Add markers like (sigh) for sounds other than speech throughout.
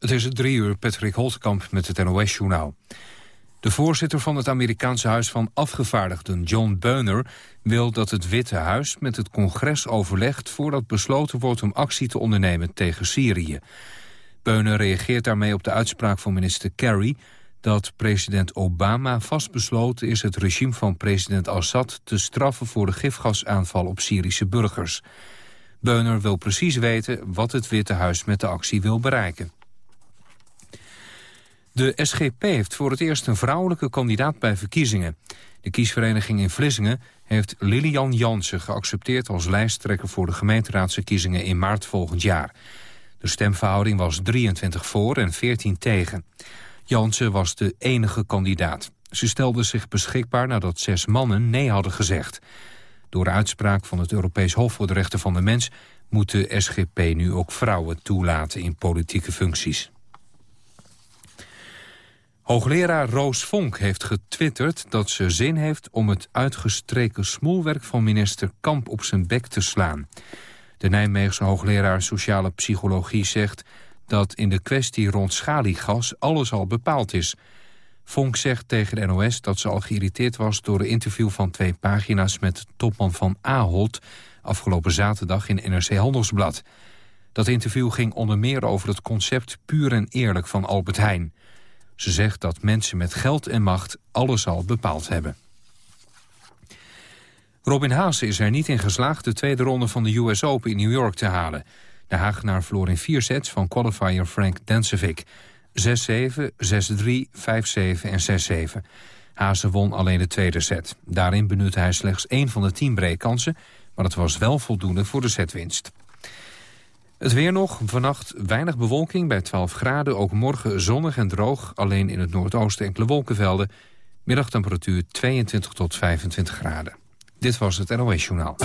Het is drie uur, Patrick Holtkamp met het NOS-journaal. De voorzitter van het Amerikaanse Huis van Afgevaardigden, John Beuner... wil dat het Witte Huis met het congres overlegt... voordat besloten wordt om actie te ondernemen tegen Syrië. Beuner reageert daarmee op de uitspraak van minister Kerry... dat president Obama vastbesloten is het regime van president Assad... te straffen voor de gifgasaanval op Syrische burgers. Beuner wil precies weten wat het Witte Huis met de actie wil bereiken. De SGP heeft voor het eerst een vrouwelijke kandidaat bij verkiezingen. De kiesvereniging in Vlissingen heeft Lilian Jansen geaccepteerd als lijsttrekker voor de gemeenteraadsverkiezingen in maart volgend jaar. De stemverhouding was 23 voor en 14 tegen. Jansen was de enige kandidaat. Ze stelde zich beschikbaar nadat zes mannen nee hadden gezegd. Door uitspraak van het Europees Hof voor de Rechten van de Mens... moet de SGP nu ook vrouwen toelaten in politieke functies. Hoogleraar Roos Vonk heeft getwitterd dat ze zin heeft om het uitgestreken smoelwerk van minister Kamp op zijn bek te slaan. De Nijmeegse hoogleraar sociale psychologie zegt dat in de kwestie rond schaliegas alles al bepaald is. Vonk zegt tegen de NOS dat ze al geïrriteerd was door een interview van twee pagina's met topman van Ahold afgelopen zaterdag in NRC Handelsblad. Dat interview ging onder meer over het concept puur en eerlijk van Albert Heijn. Ze zegt dat mensen met geld en macht alles al bepaald hebben. Robin Haase is er niet in geslaagd de tweede ronde van de US Open in New York te halen. De Hagenaar verloor in vier sets van qualifier Frank Densevic. 6-7, 6-3, 5-7 en 6-7. Haase won alleen de tweede set. Daarin benutte hij slechts één van de tien breekkansen... maar het was wel voldoende voor de setwinst. Het weer nog. Vannacht weinig bewolking bij 12 graden. Ook morgen zonnig en droog. Alleen in het noordoosten enkele wolkenvelden. Middagtemperatuur 22 tot 25 graden. Dit was het NOS Journaal.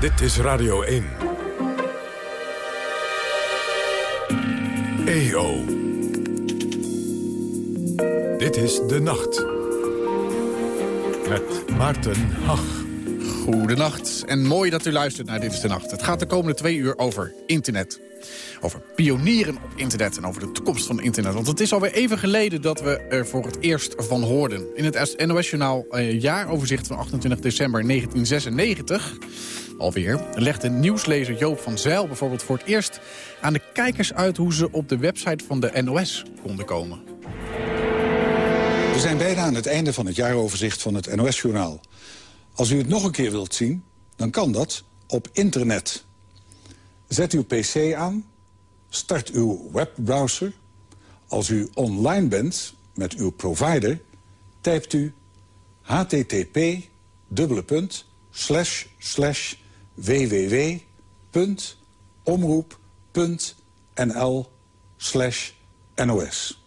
Dit is Radio 1. EO. Dit is De Nacht. Met Maarten Hach. Goedenacht en mooi dat u luistert naar Dit is de Nacht. Het gaat de komende twee uur over internet. Over pionieren op internet en over de toekomst van internet. Want het is alweer even geleden dat we er voor het eerst van hoorden. In het NOS-journaal eh, jaaroverzicht van 28 december 1996... alweer, legde nieuwslezer Joop van Zijl bijvoorbeeld voor het eerst... aan de kijkers uit hoe ze op de website van de NOS konden komen. We zijn bijna aan het einde van het jaaroverzicht van het NOS-journaal. Als u het nog een keer wilt zien, dan kan dat op internet. Zet uw pc aan, start uw webbrowser. Als u online bent met uw provider, typt u http www.omroep.nl nos.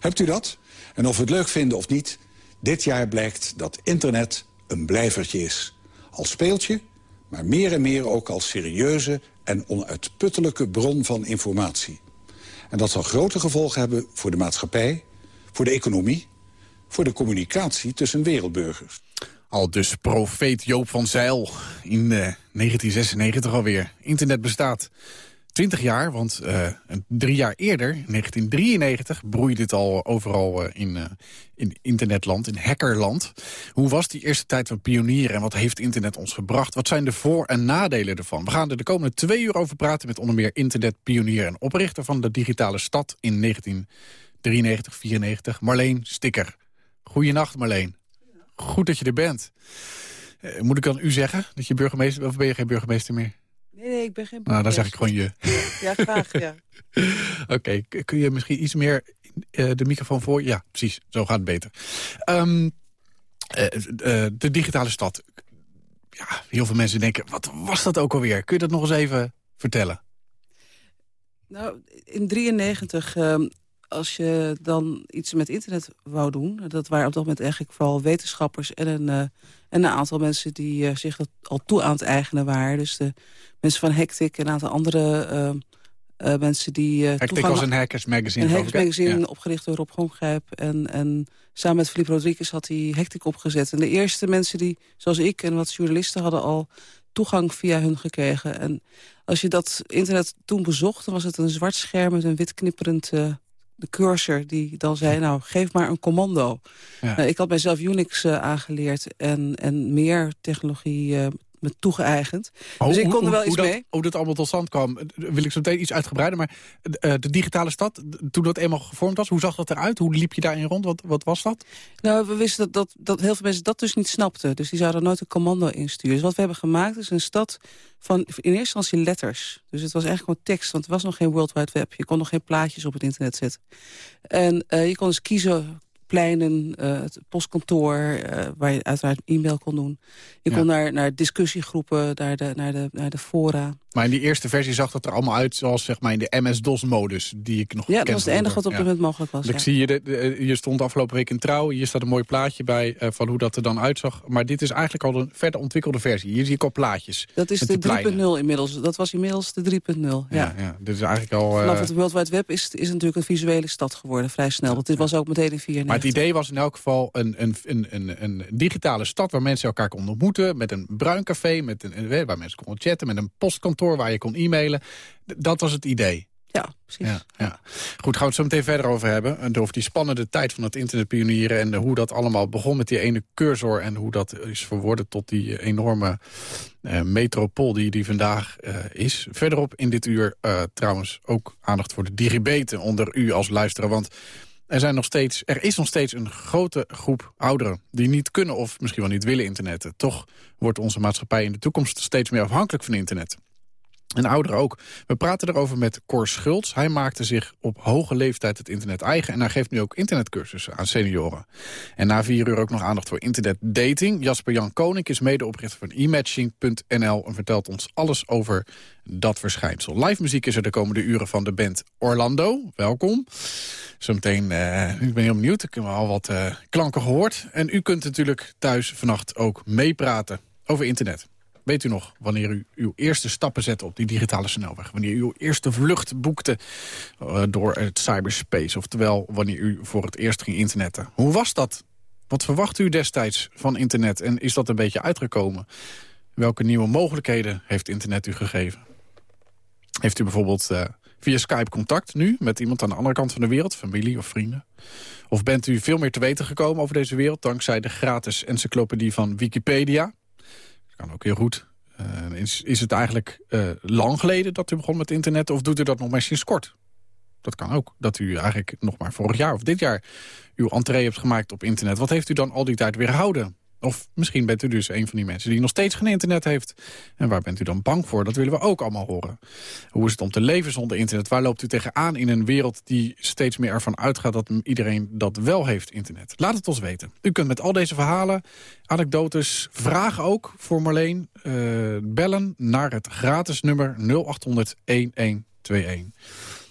Hebt u dat? En of we het leuk vinden of niet, dit jaar blijkt dat internet een blijvertje is. Als speeltje, maar meer en meer ook als serieuze en onuitputtelijke bron van informatie. En dat zal grote gevolgen hebben voor de maatschappij, voor de economie... voor de communicatie tussen wereldburgers. Al dus profeet Joop van Zeil in 1996 eh, alweer. Internet bestaat 20 jaar, want uh, drie jaar eerder, in 1993, broeide dit al overal uh, in, uh, in internetland, in hackerland. Hoe was die eerste tijd van pionieren en wat heeft internet ons gebracht? Wat zijn de voor- en nadelen ervan? We gaan er de komende twee uur over praten met onder meer internetpionier en oprichter van de digitale stad in 1993, 94, Marleen Sticker. Goedenacht Marleen. Goed dat je er bent. moet ik dan u zeggen dat je burgemeester, of ben je geen burgemeester meer? Nee, nee, ik ben geen Nou, dan zeg ik gewoon je. Ja, graag, ja. (laughs) Oké, kun je misschien iets meer uh, de microfoon voor? Ja, precies, zo gaat het beter. Um, uh, uh, de digitale stad. Ja, heel veel mensen denken, wat was dat ook alweer? Kun je dat nog eens even vertellen? Nou, in 93 ehm, als je dan iets met internet wou doen... dat waren op dat moment eigenlijk vooral wetenschappers... en een, en een aantal mensen die zich dat al toe aan het eigenen waren. Dus de mensen van Hectic en een aantal andere uh, uh, mensen die... Hectic was een hackers magazine. Een hackers magazine, opgericht door Rob Gongrijp. En, en samen met Philippe Rodriguez had hij Hectic opgezet. En de eerste mensen die, zoals ik en wat journalisten hadden al toegang via hun gekregen. En als je dat internet toen bezocht, dan was het een zwart scherm met een wit knipperend de cursor die dan zei, nou, geef maar een commando. Ja. ik had mijzelf Unix aangeleerd en, en meer technologie me toegeëigend. Oh, dus ik kon er wel iets dat, mee. Hoe dat allemaal tot stand kwam, wil ik zo meteen iets uitgebreider. Maar uh, de digitale stad, toen dat eenmaal gevormd was, hoe zag dat eruit? Hoe liep je daarin rond? Wat, wat was dat? Nou, we wisten dat, dat, dat heel veel mensen dat dus niet snapten. Dus die zouden nooit een commando insturen. Dus wat we hebben gemaakt is een stad van in eerste instantie letters. Dus het was eigenlijk gewoon tekst, want er was nog geen World Wide Web. Je kon nog geen plaatjes op het internet zetten. En uh, je kon dus kiezen pleinen, uh, het postkantoor, uh, waar je uiteraard e-mail kon doen. Je kon naar, naar discussiegroepen, naar de, naar, de, naar de fora. Maar in die eerste versie zag dat er allemaal uit zoals zeg maar in de MS-DOS-modus die ik nog Ja, dat was het enige wat op ja. moment mogelijk was. Ik ja. zie je, de, je stond afgelopen week in Trouw, hier staat een mooi plaatje bij uh, van hoe dat er dan uitzag. Maar dit is eigenlijk al een verder ontwikkelde versie. Hier zie ik al plaatjes. Dat is de 3.0 inmiddels. Dat was inmiddels de 3.0. Ja. Ja, ja, dit is eigenlijk al... Vanaf het World Wide Web is, is natuurlijk een visuele stad geworden, vrij snel. Want dit was ook meteen in 94. Maar het idee was in elk geval een, een, een, een, een digitale stad waar mensen elkaar konden ontmoeten. Met een bruin café, met een, waar mensen konden chatten, met een postkantoor waar je kon e-mailen. Dat was het idee. Ja, precies. Ja, ja. Goed, gaan we het zo meteen verder over hebben. Over die spannende tijd van het internetpionieren... en hoe dat allemaal begon met die ene cursor... en hoe dat is verworden tot die enorme uh, metropool die die vandaag uh, is. Verderop in dit uur uh, trouwens ook aandacht voor de digibeten onder u als luisteraar. Want er, zijn nog steeds, er is nog steeds een grote groep ouderen... die niet kunnen of misschien wel niet willen internetten. Toch wordt onze maatschappij in de toekomst steeds meer afhankelijk van internet. En ouderen ook. We praten erover met Cor Schultz. Hij maakte zich op hoge leeftijd het internet eigen... en hij geeft nu ook internetcursussen aan senioren. En na vier uur ook nog aandacht voor internetdating. Jasper Jan Koning is medeoprichter van e-matching.nl... en vertelt ons alles over dat verschijnsel. Live muziek is er de komende uren van de band Orlando. Welkom. Zometeen, uh, ik ben heel benieuwd. Ik heb al wat uh, klanken gehoord. En u kunt natuurlijk thuis vannacht ook meepraten over internet. Weet u nog wanneer u uw eerste stappen zette op die digitale snelweg? Wanneer u uw eerste vlucht boekte uh, door het cyberspace? Oftewel, wanneer u voor het eerst ging internetten? Hoe was dat? Wat verwacht u destijds van internet? En is dat een beetje uitgekomen? Welke nieuwe mogelijkheden heeft internet u gegeven? Heeft u bijvoorbeeld uh, via Skype contact nu met iemand aan de andere kant van de wereld? Familie of vrienden? Of bent u veel meer te weten gekomen over deze wereld... dankzij de gratis encyclopedie van Wikipedia? Kan ook heel goed. Uh, is, is het eigenlijk uh, lang geleden dat u begon met internet... of doet u dat nog maar sinds kort? Dat kan ook. Dat u eigenlijk nog maar vorig jaar of dit jaar... uw entree hebt gemaakt op internet. Wat heeft u dan al die tijd weerhouden? Of misschien bent u dus een van die mensen die nog steeds geen internet heeft. En waar bent u dan bang voor? Dat willen we ook allemaal horen. Hoe is het om te leven zonder internet? Waar loopt u tegenaan in een wereld die steeds meer ervan uitgaat... dat iedereen dat wel heeft, internet? Laat het ons weten. U kunt met al deze verhalen, anekdotes, vragen ook voor Marleen... Uh, bellen naar het gratis nummer 0800 1121.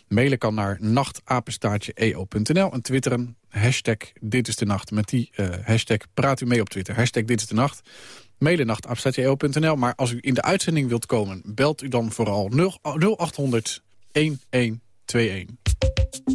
Mailen kan naar nachtapenstaartje.eo.nl en twitteren hashtag dit is de nacht. Met die uh, hashtag praat u mee op Twitter. Hashtag dit is de nacht. Mailen nachtapenstaartje.eo.nl. Maar als u in de uitzending wilt komen, belt u dan vooral 0800 1121.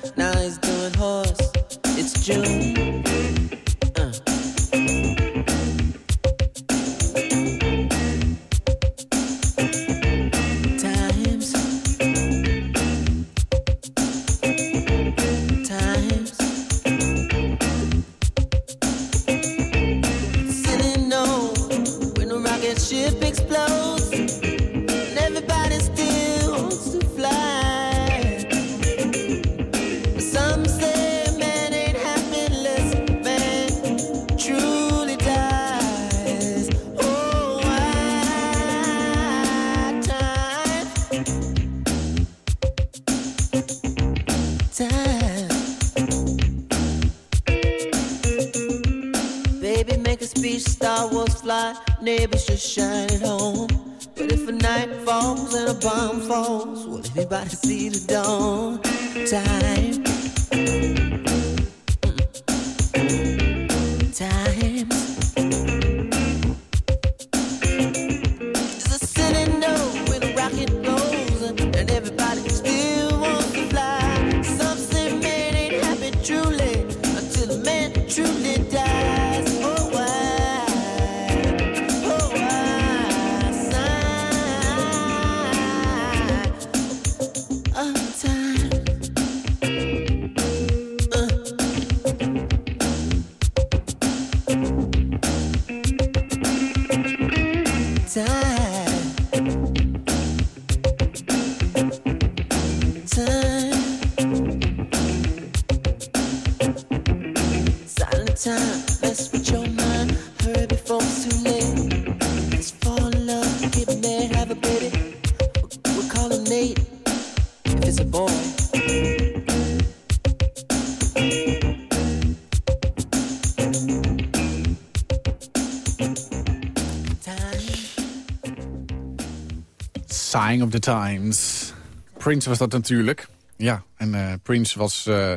Of the Times. Prince was dat natuurlijk. Ja, en eh, Prince was, eh,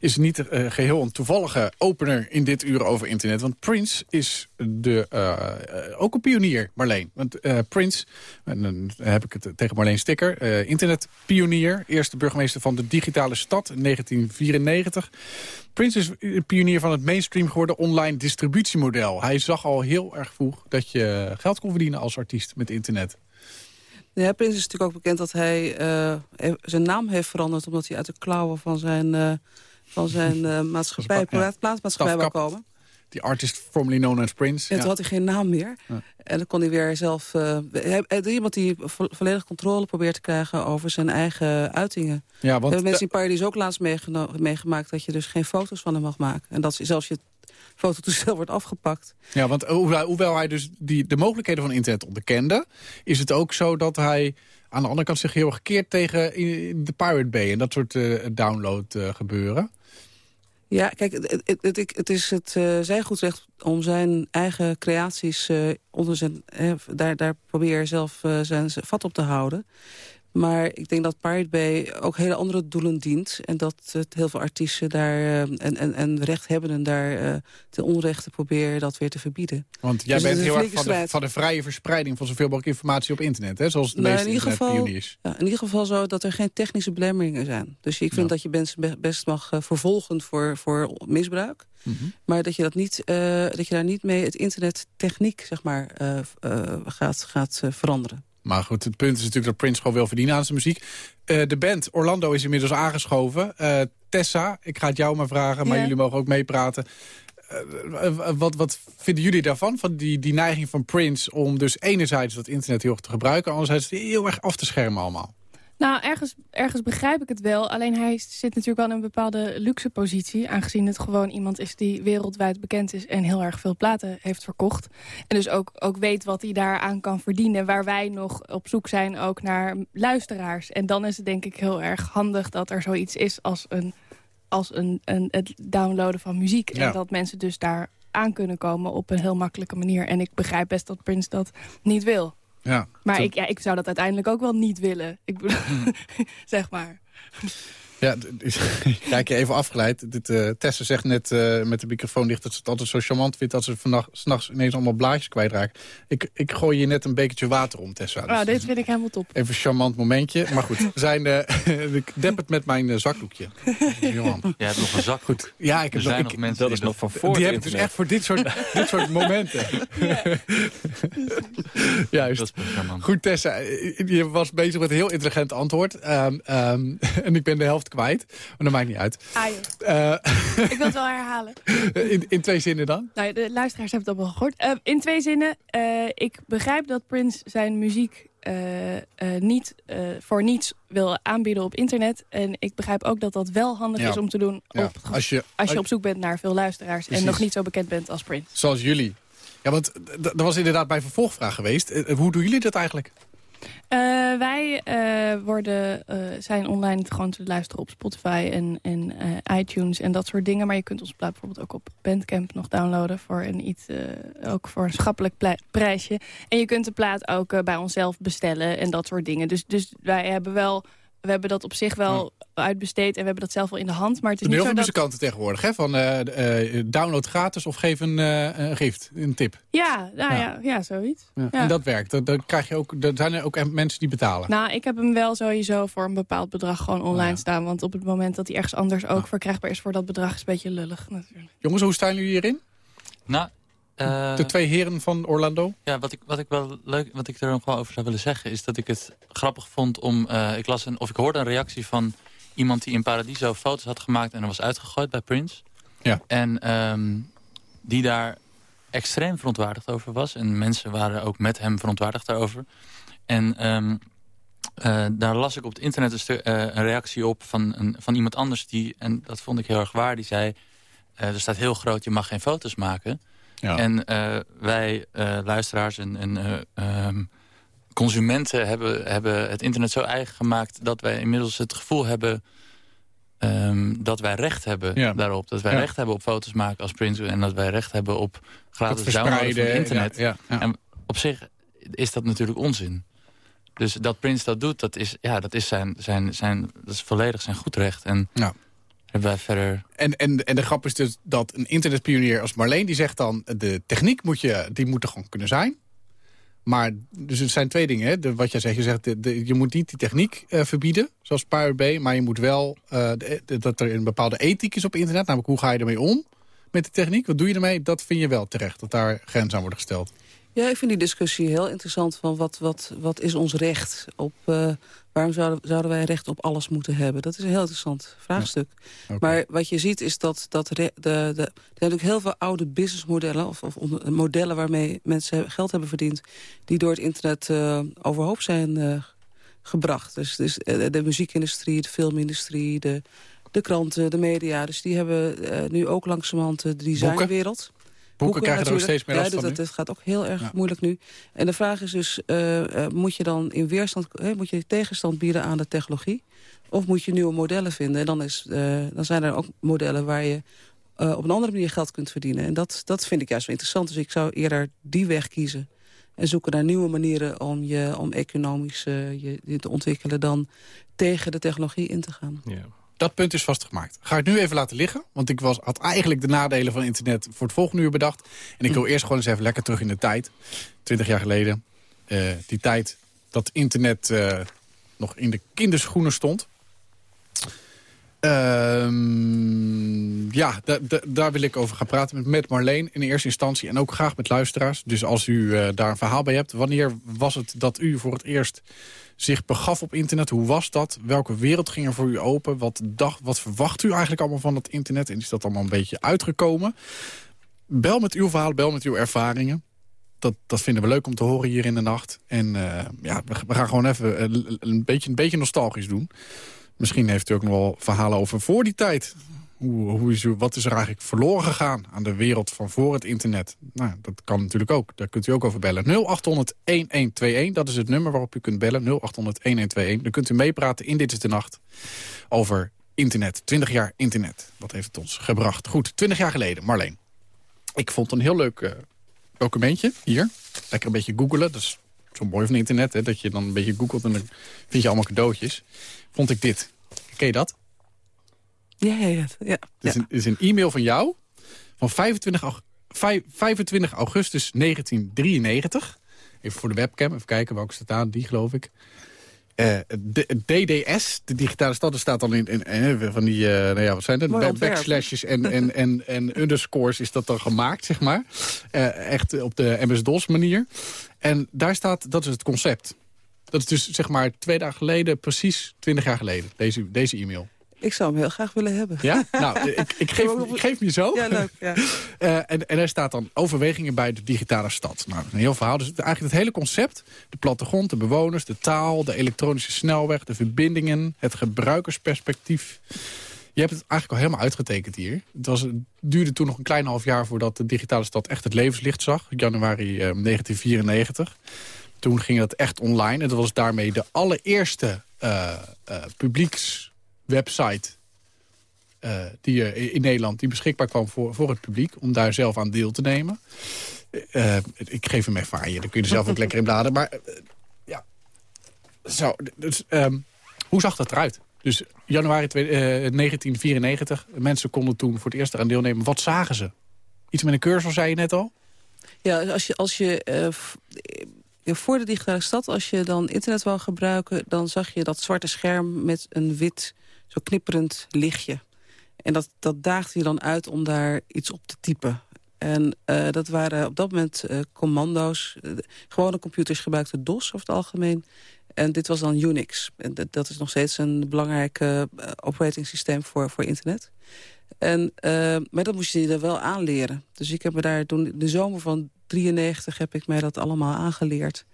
is niet eh, geheel een toevallige opener in dit uur over internet. Want Prince is de, ook een pionier, Marleen. Want Prince, en dan heb ik het tegen Marleen Sticker... internetpionier, eerste burgemeester van de digitale stad in 1994. Prince is pionier van het mainstream geworden online distributiemodel. Hij zag al heel erg vroeg dat je geld kon verdienen als artiest met internet. Ja, Prins is natuurlijk ook bekend dat hij eh, zijn naam heeft veranderd... omdat hij uit de klauwen van zijn, eh, van zijn (laughs) maatschappij, ja. plaatsmaatschappij Stafkap. komen. Die artist formerly known as Prince. En Ja. toen had hij geen naam meer. Ja. En dan kon hij weer zelf... hij, iemand die vo- volledig controle probeert te krijgen over zijn eigen uitingen. Ja, We want hebben mensen in Paradise ook laatst meegemaakt... dat je dus geen foto's van hem mag maken. En dat zelfs je fototoestel wordt afgepakt. Ja, want hoewel, hoewel hij dus die, de mogelijkheden van internet onderkende... is het ook zo dat hij aan de andere kant zich heel erg keert tegen de Pirate Bay... en dat soort eh, download eh, gebeuren. Ja, kijk, het, het, is het uh, zijn goedrecht om zijn eigen creaties uh, onder zijn... Eh, daar, daar probeer zelf uh, zijn vat op te houden. Maar ik denk dat Pirate Bay ook hele andere doelen dient. En dat het heel veel artiesten daar uh, en, en, en rechthebbenden daar uh, ten onrechte proberen dat weer te verbieden. Want jij dus bent heel erg van de, van de, vrije verspreiding van zoveel mogelijk informatie op internet, hè? Zoals de nou, meeste in ieder geval. Ja, in ieder geval zo dat er geen technische belemmeringen zijn. Dus ik vind ja. dat je mensen best mag uh, vervolgen voor, voor misbruik. Mm -hmm. Maar dat je, dat, niet, dat je daar niet mee het internettechniek zeg maar, gaat, gaat veranderen. Maar goed, het punt is natuurlijk dat Prince gewoon wil verdienen aan zijn muziek. Uh, de band Orlando is inmiddels aangeschoven. Uh, Tessa, ik ga het jou maar vragen, maar ja. jullie mogen ook meepraten. Uh, wat, wat vinden jullie daarvan? Van die, die neiging van Prince om dus enerzijds dat internet heel erg te gebruiken... anderzijds heel erg af te schermen allemaal? Nou, ergens, ergens begrijp ik het wel. Alleen hij zit natuurlijk wel in een bepaalde luxe positie. Aangezien het gewoon iemand is die wereldwijd bekend is... en heel erg veel platen heeft verkocht. En dus ook, ook weet wat hij daaraan kan verdienen. Waar wij nog op zoek zijn ook naar luisteraars. En dan is het denk ik heel erg handig dat er zoiets is als, een, als een, een, het downloaden van muziek. Ja. En dat mensen dus daar aan kunnen komen op een heel makkelijke manier. En ik begrijp best dat Prince dat niet wil. Ja, maar ik, ja, ik zou dat uiteindelijk ook wel niet willen. Ik bedoel, (laughs) zeg maar. Ja, (laughs) kijk je even afgeleid. Dit, uh, Tessa zegt net uh, met de microfoon dicht dat ze het altijd zo charmant vindt... dat ze s'nachts ineens allemaal blaadjes kwijtraakt. Ik, ik gooi je net een bekertje water om, Tessa. Nou, dit vind ik helemaal top. Even een charmant momentje. Maar goed, (laughs) zijn, uh, (laughs) ik dep het met mijn zakdoekje. Johan. Jij hebt nog een zakdoek. Goed. Ja, ik heb er zijn nog, nog mensen dat is nog van voor Die heb ik dus echt voor dit soort, dit soort momenten. Ja. Juist. Dat is. Goed, Tessa. Je was bezig met een heel intelligent antwoord. Um, um, en ik ben de helft kwijt. Maar dat maakt niet uit. Ah, uh, (laughs) ik wil het wel herhalen. In, in twee zinnen dan? Nou, de luisteraars hebben het al wel gehoord. Uh, in twee zinnen. Uh, ik begrijp dat Prince zijn muziek niet voor niets wil aanbieden op internet. En ik begrijp ook dat dat wel handig Ja. is om te doen Ja. op, Als je, als je op zoek bent naar veel luisteraars. Precies. En nog niet zo bekend bent als Prince. Zoals jullie. Ja, want d- er was inderdaad bij vervolgvraag geweest. Eh, Hoe doen jullie dat eigenlijk? Eh, wij eh, worden, eh, zijn online gewoon te luisteren op Spotify en, en iTunes en dat soort dingen. Maar je kunt ons plaat bijvoorbeeld ook op Bandcamp nog downloaden voor een iets, ook voor een schappelijk prijsje. En je kunt de plaat ook bij onszelf bestellen en dat soort dingen. Dus, dus wij hebben wel, we hebben dat op zich wel uitbesteed en we hebben dat zelf wel in de hand. Maar het is niet heel zo veel dat... muzikanten tegenwoordig. Hè? Van, eh, eh, download gratis of geef een, eh, een gift, een tip. Ja, nou Ja. ja. Ja, zoiets. Ja. Ja. En dat werkt. Dan, dan krijg je ook, er zijn er ook mensen die betalen. Nou, ik heb hem wel sowieso voor een bepaald bedrag gewoon online Ja. staan. Want op het moment dat hij ergens anders ook Ja. verkrijgbaar is voor dat bedrag... is het een beetje lullig natuurlijk. Jongens, hoe staan jullie hierin? Nou, eh, De twee heren van Orlando? Ja, wat ik, wat ik wel leuk, wat ik er nog wel over zou willen zeggen, is dat ik het grappig vond om. eh, ik las een, of ik hoorde een reactie van iemand die in Paradiso foto's had gemaakt en er was uitgegooid bij Prince. Ja. En ehm, die daar extreem verontwaardigd over was. En mensen waren ook met hem verontwaardigd daarover. En ehm, eh, daar las ik op het internet een, een reactie op van, een, van iemand anders. Die, en dat vond ik heel erg waar. Die zei, er staat heel groot, je mag geen foto's maken. Ja. En eh, wij, eh, luisteraars en, en eh, ehm, consumenten, hebben, hebben het internet zo eigen gemaakt... dat wij inmiddels het gevoel hebben ehm, dat wij recht hebben Ja. daarop. Dat wij Ja. recht hebben op foto's maken als Prince... en dat wij recht hebben op gratis downloaden van internet. Ja. En op zich is dat natuurlijk onzin. Dus dat Prince dat doet, dat is, ja, dat is, zijn, zijn, zijn, dat is volledig zijn goed recht. En Ja. Hebben wij verder... En, en, en de grap is dus dat een internetpionier als Marleen... die zegt dan, de techniek moet, je, die moet er gewoon kunnen zijn. Maar dus het zijn twee dingen. Hè? Wat jij zegt, je, zegt je moet niet die techniek eh, verbieden, zoals Pirate Bay... maar je moet wel eh, dat er een bepaalde ethiek is op internet. Namelijk, hoe ga je ermee om met de techniek? Wat doe je ermee? Dat vind je wel terecht, dat daar grenzen aan worden gesteld. Ja, ik vind die discussie heel interessant. Van wat, wat, wat is ons recht? Op, eh, waarom zouden, zouden wij recht op alles moeten hebben? Dat is een heel interessant vraagstuk. Maar wat je ziet is dat, dat re- de, de, er zijn natuurlijk heel veel oude businessmodellen... of, of modellen waarmee mensen geld hebben verdiend... die door het internet eh, overhoop zijn eh, gebracht. Dus, dus de muziekindustrie, de filmindustrie, de, de kranten, de media. Dus die hebben nu ook langzamerhand de designwereld... Boeken, krijgen er ook steeds meer last van dat, dat gaat ook heel erg Ja. moeilijk nu. En de vraag is dus, eh, eh, moet je dan in weerstand, hè, moet je tegenstand bieden aan de technologie? Of moet je nieuwe modellen vinden? En dan, is, eh, dan zijn er ook modellen waar je eh, op een andere manier geld kunt verdienen. En dat, dat vind ik juist wel interessant. Dus ik zou eerder die weg kiezen. En zoeken naar nieuwe manieren om, je, om economisch je, je te ontwikkelen... dan tegen de technologie in te gaan. Ja. Dat punt is vastgemaakt. Ga ik nu even laten liggen. Want ik was, had eigenlijk de nadelen van internet voor het volgende uur bedacht. En ik wil eerst gewoon eens even lekker terug in de tijd. Twintig jaar geleden. Eh, die tijd dat internet eh, nog in de kinderschoenen stond. Ehm, ja, da- da- daar wil ik over gaan praten met, Marleen in eerste instantie. En ook graag met luisteraars. Dus als u eh, daar een verhaal bij hebt. Wanneer was het dat u voor het eerst zich begaf op internet? Hoe was dat? Welke wereld ging er voor u open? Wat, dacht, wat verwacht u eigenlijk allemaal van het internet? En is dat allemaal een beetje uitgekomen? Bel met uw verhaal, bel met uw ervaringen. Dat, dat vinden we leuk om te horen hier in de nacht. En eh, ja, we, we gaan gewoon even eh, een, beetje, een beetje nostalgisch doen. Misschien heeft u ook nog wel verhalen over voor die tijd. Hoe, hoe wat is er eigenlijk verloren gegaan aan de wereld van voor het internet? Nou, dat kan natuurlijk ook. Daar kunt u ook over bellen. 0800-1121, dat is het nummer waarop u kunt bellen. 0800-1121. Dan kunt u meepraten in Dit is de Nacht over internet. 20 jaar internet. Wat heeft het ons gebracht? Goed, 20 jaar geleden, Marleen. Ik vond een heel leuk eh, documentje hier. Lekker een beetje googelen. Dat is zo mooi van internet, hè, dat je dan een beetje googelt... en dan vind je allemaal cadeautjes. Vond ik dit. Ken je dat? Ja, ja, ja. ja, is, een, is een e-mail van jou van 25, aug- vijf- 25 augustus 1993. Even voor de webcam, even kijken welke staat aan. Die geloof ik. Eh, de, DDS, de digitale stad, er staat dan in, in, eh, van die, eh, nou ja, wat zijn dat? Back-. Backslashes en, en, en, en underscores is dat dan gemaakt, zeg maar. Eh, echt op de MS-DOS manier. En daar staat, dat is het concept. Dat is dus zeg maar twee dagen geleden, precies 20 jaar geleden, deze, deze e-mail. Ik zou hem heel graag willen hebben. Ja? Nou, ik, ik, geef, (laughs) ik geef hem je zo. Ja, leuk. Ja. (laughs) Eh, en, en er staat dan overwegingen bij de digitale stad. Nou, een heel verhaal. Dus eigenlijk het hele concept, de plattegrond, de bewoners, de taal... de elektronische snelweg, de verbindingen, het gebruikersperspectief. Je hebt het eigenlijk al helemaal uitgetekend hier. Het, was, het duurde toen nog een klein half jaar voordat de digitale stad echt het levenslicht zag. Januari eh, 1994. Toen ging dat echt online. En dat was daarmee de allereerste eh, eh, publiekswebsite eh, die er in Nederland die beschikbaar kwam voor, voor het publiek... om daar zelf aan deel te nemen. Eh, eh, ik geef hem even aan je, dan kun je er zelf ook (laughs) lekker in bladeren. Maar eh, ja, zo, dus, ehm, hoe zag dat eruit? Dus januari twee- eh, 1994, mensen konden toen voor het eerst eraan deelnemen. Wat zagen ze? Iets met een cursor, zei je net al? Ja, als je, als je eh, eh, voor de digitale stad, als je dan internet wou gebruiken... dan zag je dat zwarte scherm met een wit, zo knipperend lichtje. En dat, dat daagde je dan uit om daar iets op te typen. En eh, dat waren op dat moment eh, commando's. Eh, gewone computers gebruikten DOS over het algemeen. En dit was dan Unix. En dat, is nog steeds een belangrijk eh, operating systeem voor, voor internet. En, maar dat moest je er wel aanleren. Dus ik heb me daar toen in de zomer van 93 heb ik mij dat allemaal aangeleerd.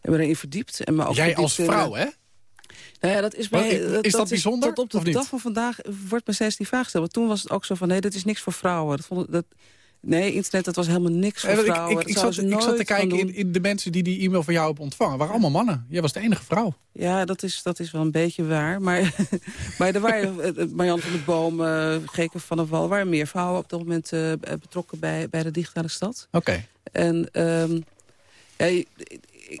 En me erin verdiept. En me ook Jij als vrouw, hè? Nou ja, dat is, is dat bijzonder, Tot op de dag van vandaag wordt me steeds die vraag gesteld. Want toen was het ook zo van, nee, dit is niks voor vrouwen. Dat vond, ik- dat, nee, internet, dat was helemaal niks voor Eh, ik, vrouwen. ik, Dat ik, zouden zat, ik zat te kijken in, in de mensen die die e-mail van jou hebben ontvangen. waren allemaal mannen. Jij was de enige vrouw. Ja, dat is, dat is wel een beetje waar. Maar, (laughs) maar er waren eh, Marjan van der Boom, eh Geke van der Wal... waren meer vrouwen op dat moment eh, betrokken bij, bij de digitale stad. Oké. En ja, je-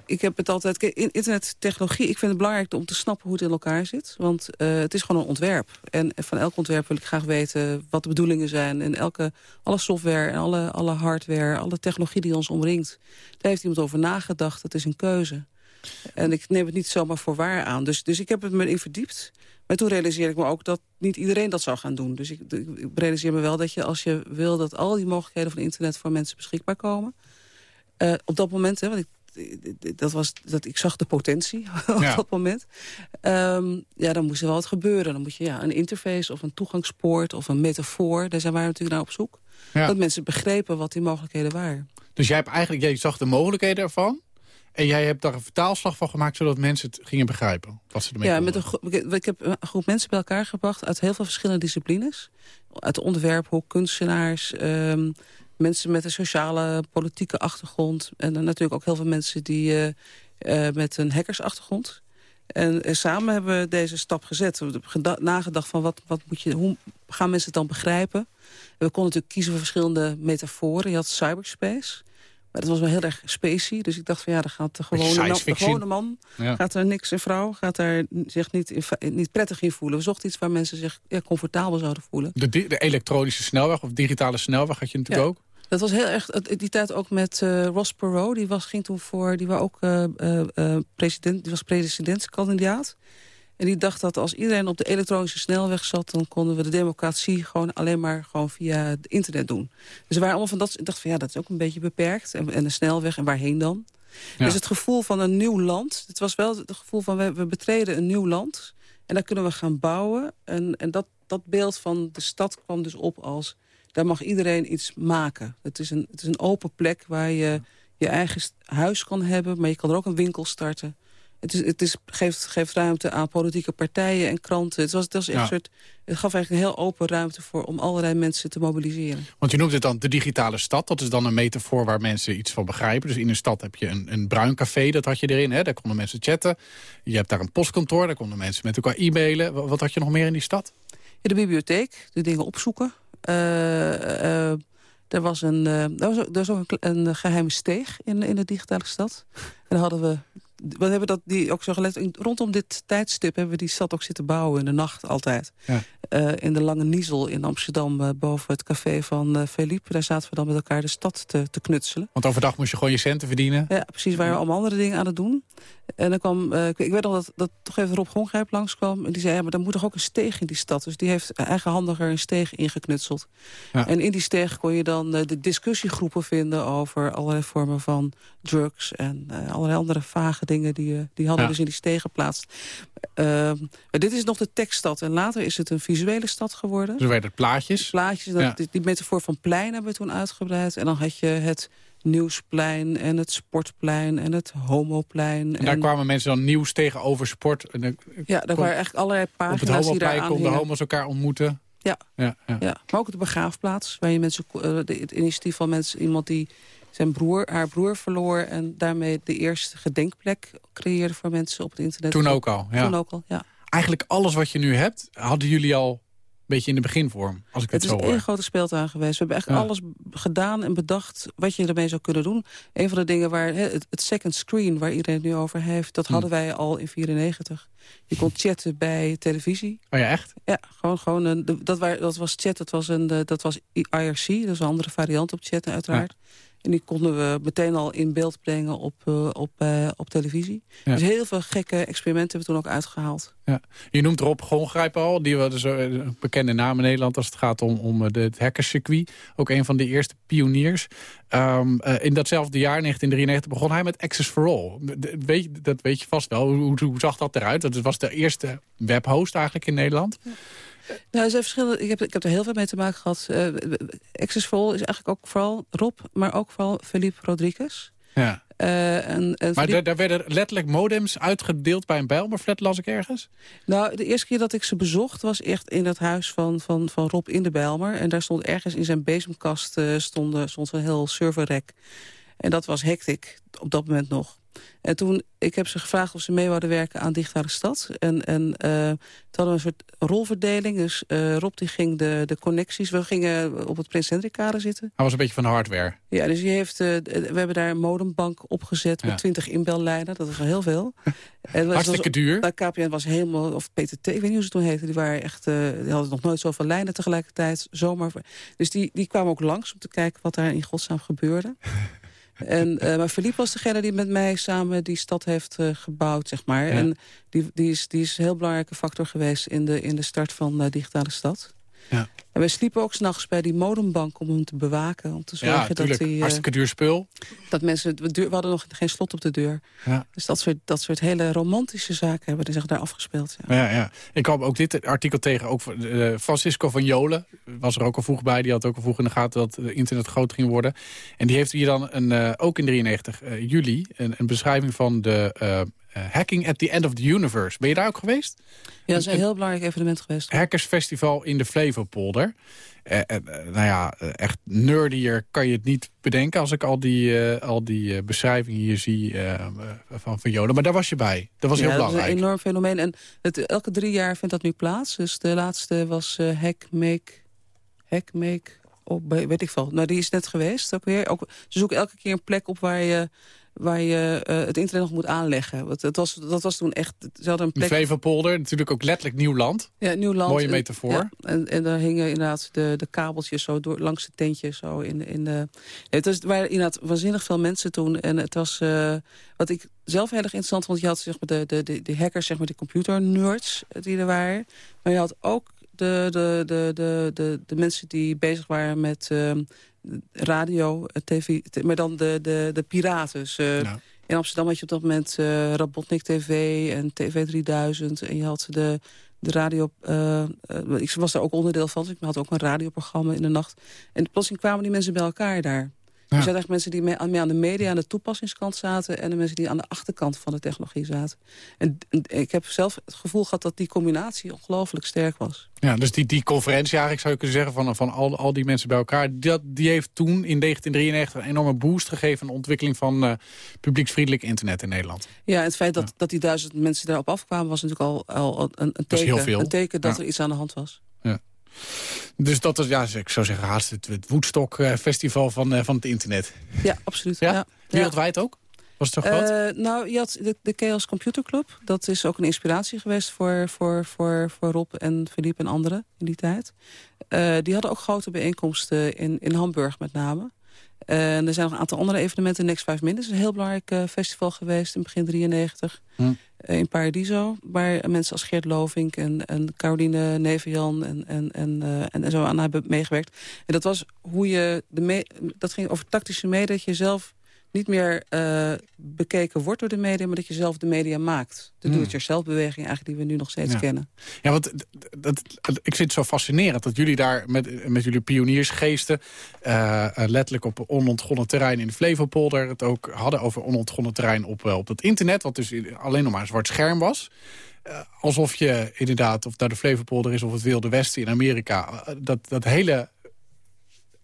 ik, heb het altijd... in- Internettechnologie, ik vind het belangrijk om te snappen hoe het in elkaar zit. Want eh, het is gewoon een ontwerp. En van elk ontwerp wil ik graag weten wat de bedoelingen zijn. En elke, alle software en alle, alle hardware, alle technologie die ons omringt... daar heeft iemand over nagedacht. Dat is een keuze. En ik neem het niet zomaar voor waar aan. Dus, dus ik heb het me in verdiept. Maar toen realiseerde ik me ook dat niet iedereen dat zou gaan doen. Dus ik, ik realiseer me wel dat je als je wil dat al die mogelijkheden van internet voor mensen beschikbaar komen. eh, op dat moment, hè, want ik, dat was, dat, ik zag de potentie (laughs) op Ja. dat moment. Ehm, ja, dan moest er wel wat gebeuren. Dan moet je ja, een interface of een toegangspoort of een metafoor. Daar zijn wij natuurlijk naar op zoek. Ja. Dat mensen begrepen wat die mogelijkheden waren. Dus jij hebt eigenlijk, jij zag de mogelijkheden ervan. En jij hebt daar een vertaalslag van gemaakt... zodat mensen het gingen begrijpen. Wat ze ermee Ja, met een ik- heb een groep mensen bij elkaar gebracht... uit heel veel verschillende disciplines. Uit onderwerphoek, kunstenaars... ehm, mensen met een sociale, politieke achtergrond... en dan natuurlijk ook heel veel mensen die eh, eh, met een hackersachtergrond. En, samen hebben we deze stap gezet. We hebben geda- nagedacht van wat, wat moet je, hoe gaan mensen het dan begrijpen. En we konden natuurlijk kiezen voor verschillende metaforen. Je had cyberspace... Maar dat was wel heel erg spacey. Dus ik dacht van ja, dan gaat de gewone, man, de gewone man Ja. gaat er niks, een vrouw gaat daar zich niet, in- niet prettig in voelen. We zochten iets waar mensen zich ja, comfortabel zouden voelen. De, de elektronische snelweg of digitale snelweg had je natuurlijk Ja. ook. Dat was heel erg, die tijd ook met eh, Ross Perot. Die was, ging toen voor, die, was ook, eh, eh, president, die was presidentskandidaat. En die dacht dat als iedereen op de elektronische snelweg zat... dan konden we de democratie gewoon alleen maar gewoon via het internet doen. Dus er waren allemaal van dat... Ik dacht van ja, dat is ook een beetje beperkt. En, en de snelweg, en waarheen dan? Ja. Dus het gevoel van een nieuw land... het was wel het gevoel van we, we betreden een nieuw land... en daar kunnen we gaan bouwen. En, en dat, dat beeld van de stad kwam dus op als... daar mag iedereen iets maken. Het is een, het is een open plek waar je je eigen huis kan hebben... maar je kan er ook een winkel starten. Het, is, het is, geeft, geeft ruimte aan politieke partijen en kranten. Het, was, het, was echt Ja. een soort, het gaf eigenlijk een heel open ruimte voor... om allerlei mensen te mobiliseren. Want je noemt het dan de digitale stad. Dat is dan een metafoor waar mensen iets van begrijpen. Dus in een stad heb je een, een bruin café, dat had je erin. Hè? Daar konden mensen chatten. Je hebt daar een postkantoor, daar konden mensen met elkaar e-mailen. Wa- Wat had je nog meer in die stad? In de bibliotheek, de dingen opzoeken. Eh, eh, er was een, eh, er was ook, er een, een geheime steeg in, in de digitale stad. En dan hadden we, we hebben dat die ook zo gelet. Rondom dit tijdstip hebben we die stad ook zitten bouwen in de nacht altijd. Ja. Eh, in de Lange Niezel in Amsterdam... eh, boven het café van eh Philippe. Daar zaten we dan met elkaar de stad te, te knutselen. Want overdag moest je gewoon je centen verdienen. Ja, precies. Waren we allemaal andere dingen aan het doen. En dan kwam, ik, ik weet nog dat, dat toch even Rob Gongrijp langskwam. En die zei, ja, maar dan moet toch ook een steeg in die stad. Dus die heeft eigenhandiger een steeg ingeknutseld. Ja. En in die steeg kon je dan de discussiegroepen vinden... over allerlei vormen van drugs en eh, allerlei andere vage dingen... die, eh, die hadden Ja. dus in die steeg geplaatst. Ehm, maar dit is nog de tekststad. En later is het een visuele stad geworden Dus er werden plaatjes. plaatjes. Ja. die, die metafoor van plein hebben we toen uitgebreid. En dan had je het Nieuwsplein en het Sportplein en het Homoplein. En daar kwamen mensen dan nieuws tegenover sport. En ja, daar waren eigenlijk allerlei op het pagina's die daar homoplein konden homo's elkaar ontmoeten. Ja. Ja, ja. Ja, maar ook de begraafplaats, waar je mensen, de, het initiatief van mensen, iemand die zijn broer, haar broer verloor en daarmee de eerste gedenkplek creëerde voor mensen op het internet. Toen ook al. Ja. Toen ook al, ja. Eigenlijk alles wat je nu hebt, hadden jullie al een beetje in de beginvorm. Als ik het, Het is zo één hoor. grote speeltuin geweest. We hebben echt Ja. alles gedaan en bedacht wat je ermee zou kunnen doen. Een van de dingen waar het, het second screen, waar iedereen het nu over heeft... dat Hm. hadden wij al in 94. Je kon chatten bij televisie. Oh ja, echt? Ja, gewoon, gewoon een, dat, waar, dat was chat, dat was, een, dat was IRC. Dat is een andere variant op chatten uiteraard. En die konden we meteen al in beeld brengen op, eh, op, eh, op televisie. Ja. Dus heel veel gekke experimenten hebben we toen ook uitgehaald. Ja. Je noemt Rob Gongrijp al, die was zo een bekende naam in Nederland als het gaat om, om eh, de, het hackerscircuit. Ook een van de eerste pioniers. Ehm, eh, in datzelfde jaar, 1993, begon hij met Access for All. Weet, je- dat weet je vast wel. Hoe, hoe zag dat eruit? Dat was de eerste webhost eigenlijk in Nederland. Nou, er zijn verschillende, ik, heb, ik heb er heel veel mee te maken gehad. Eh, Access for All is eigenlijk ook vooral Rob, maar ook vooral Philippe Rodriguez. Ja. Eh, en, en Maar daar, werden letterlijk modems uitgedeeld bij een Bijlmerflat, las ik ergens. Nou, de eerste keer dat ik ze bezocht was echt in het huis van, van, van Rob in de Bijlmer. En daar stond ergens in zijn bezemkast eh, stond, stond zo'n heel serverrek. En dat was hectic op dat moment nog. En toen, ik heb ze gevraagd of ze mee wilden werken aan Digitale Stad. En, en eh, toen hadden we een soort rolverdeling. Dus eh, Rob die ging de, de connecties... We gingen op het Prins zitten. Hij was een beetje van de hardware. Ja, dus die heeft, eh, we hebben daar een modembank opgezet Ja. met 20 inbellijnen. Dat was wel heel veel. (laughs) En was- Hartstikke duur. nou, KPN was helemaal, of PTT, ik weet niet hoe ze toen heette. Die, waren echt, die hadden nog nooit zoveel lijnen tegelijkertijd. Zomaar. Dus die, die kwamen ook langs om te kijken wat daar in godsnaam gebeurde. (laughs) En, eh, maar Philippe was degene die met mij samen die stad heeft eh, gebouwd, zeg maar. Ja. En die, die, is, die is een heel belangrijke factor geweest in de, in de start van eh, Digitale Stad. Ja. En wij sliepen ook s'nachts bij die modembank om hem te bewaken. Om te Ja, zorgen dat, natuurlijk. die, eh, Hartstikke duur spul. dat mensen... We, we hadden nog geen slot op de deur. Ja. Dus dat soort, dat soort hele romantische zaken hebben die zich daar afgespeeld. Ja. Ja, ja. Ik kwam ook dit artikel tegen. Ook eh, Francisco van Jolen was er ook al vroeg bij. Die had ook al vroeg in de gaten dat het internet groot ging worden. En die heeft hier dan een, eh, ook in 93 eh, juli een, een beschrijving van de Hacking at the End of the Universe. Ben je daar ook geweest? Ja, dat is een heel belangrijk evenement geweest. Hackersfestival in de Flevopolder. Eh, eh, eh, nou ja, eh, echt nerdier kan je het niet bedenken... als ik al die, eh, al die eh, beschrijvingen hier zie eh, eh, van, van Jolen. Maar daar was je bij. Dat was heel ja, dat belangrijk. is een enorm fenomeen. En het, elke drie jaar vindt dat nu plaats. Dus de laatste was eh Hack Make... Hack Make... Bij- weet ik veel. Nou, die is net geweest ook weer. Ook, ze zoeken elke keer een plek op waar je, waar je eh, het internet nog moet aanleggen. Want het was, dat was toen echt... Ze hadden een De plek... Flevopolder, natuurlijk ook letterlijk nieuw land. Ja, nieuw land. Mooie metafoor. ja, en, en daar hingen inderdaad de, de kabeltjes zo door, langs de tentjes. Zo in, in de, het was, waren inderdaad waanzinnig veel mensen toen. En het was, eh, wat ik zelf heel erg interessant vond... je had zeg maar, de, de, de, de hackers, zeg maar, de computernerds die er waren. Maar je had ook de, de, de, de, de, de mensen die bezig waren met ehm, radio, eh, tv... maar dan de, de, de piraten. Dus, eh, Ja. in Amsterdam had je op dat moment eh Rabotnik TV en TV 3000. En je had de, de radio... ik was daar ook onderdeel van, dus ik had ook een radioprogramma in de nacht. En plotseling kwamen die mensen bij elkaar daar. Ja. Er zijn echt mensen die mee, aan- mee aan de media, aan de toepassingskant zaten... en de mensen die aan de achterkant van de technologie zaten. En, en ik heb zelf het gevoel gehad dat die combinatie ongelooflijk sterk was. Ja, dus die, die conferentie eigenlijk zou je kunnen zeggen van, van al, al die mensen bij elkaar. Dat, die heeft toen in 1993 een enorme boost gegeven aan de ontwikkeling van eh, publieksvriendelijk internet in Nederland. Ja, en het feit dat, dat die duizend mensen daarop afkwamen... was natuurlijk al, al een, een, teken, een teken dat Ja. er iets aan de hand was. Dus dat is, ja, ik zou zeggen, haast het, het Woodstock eh, festival van, eh, van het internet. Ja, absoluut. Ja? Wereldwijd ook? Was het zo groot? Eh, nou, je had de, de Chaos Computer Club. Dat is ook een inspiratie geweest voor, voor, voor, voor Rob en Philippe en anderen in die tijd. Die hadden ook grote bijeenkomsten in, in Hamburg met name. En er zijn nog een aantal andere evenementen. Next 5 Minutes is een heel belangrijk eh, festival geweest in begin 93. Hm. eh, in Paradiso. Waar mensen als Geert Lovink en, en Caroline Nevenjan en, en, en, eh, en, zo aan hebben meegewerkt. En dat was hoe je de me dat ging over tactische media, dat je zelf niet meer eh, bekeken wordt door de media, maar dat je zelf de media maakt. De Hmm. do-it-yourself beweging eigenlijk die we nu nog steeds Ja. kennen. Ja, want dat, ik vind het zo fascinerend dat jullie daar met, met jullie pioniersgeesten... eh, eh, letterlijk op onontgonnen terrein in de Flevopolder... het ook hadden over onontgonnen terrein op, op dat internet... wat dus alleen nog maar een zwart scherm was. Alsof je inderdaad, of het nou de Flevopolder is of het Wilde Westen in Amerika... dat, dat hele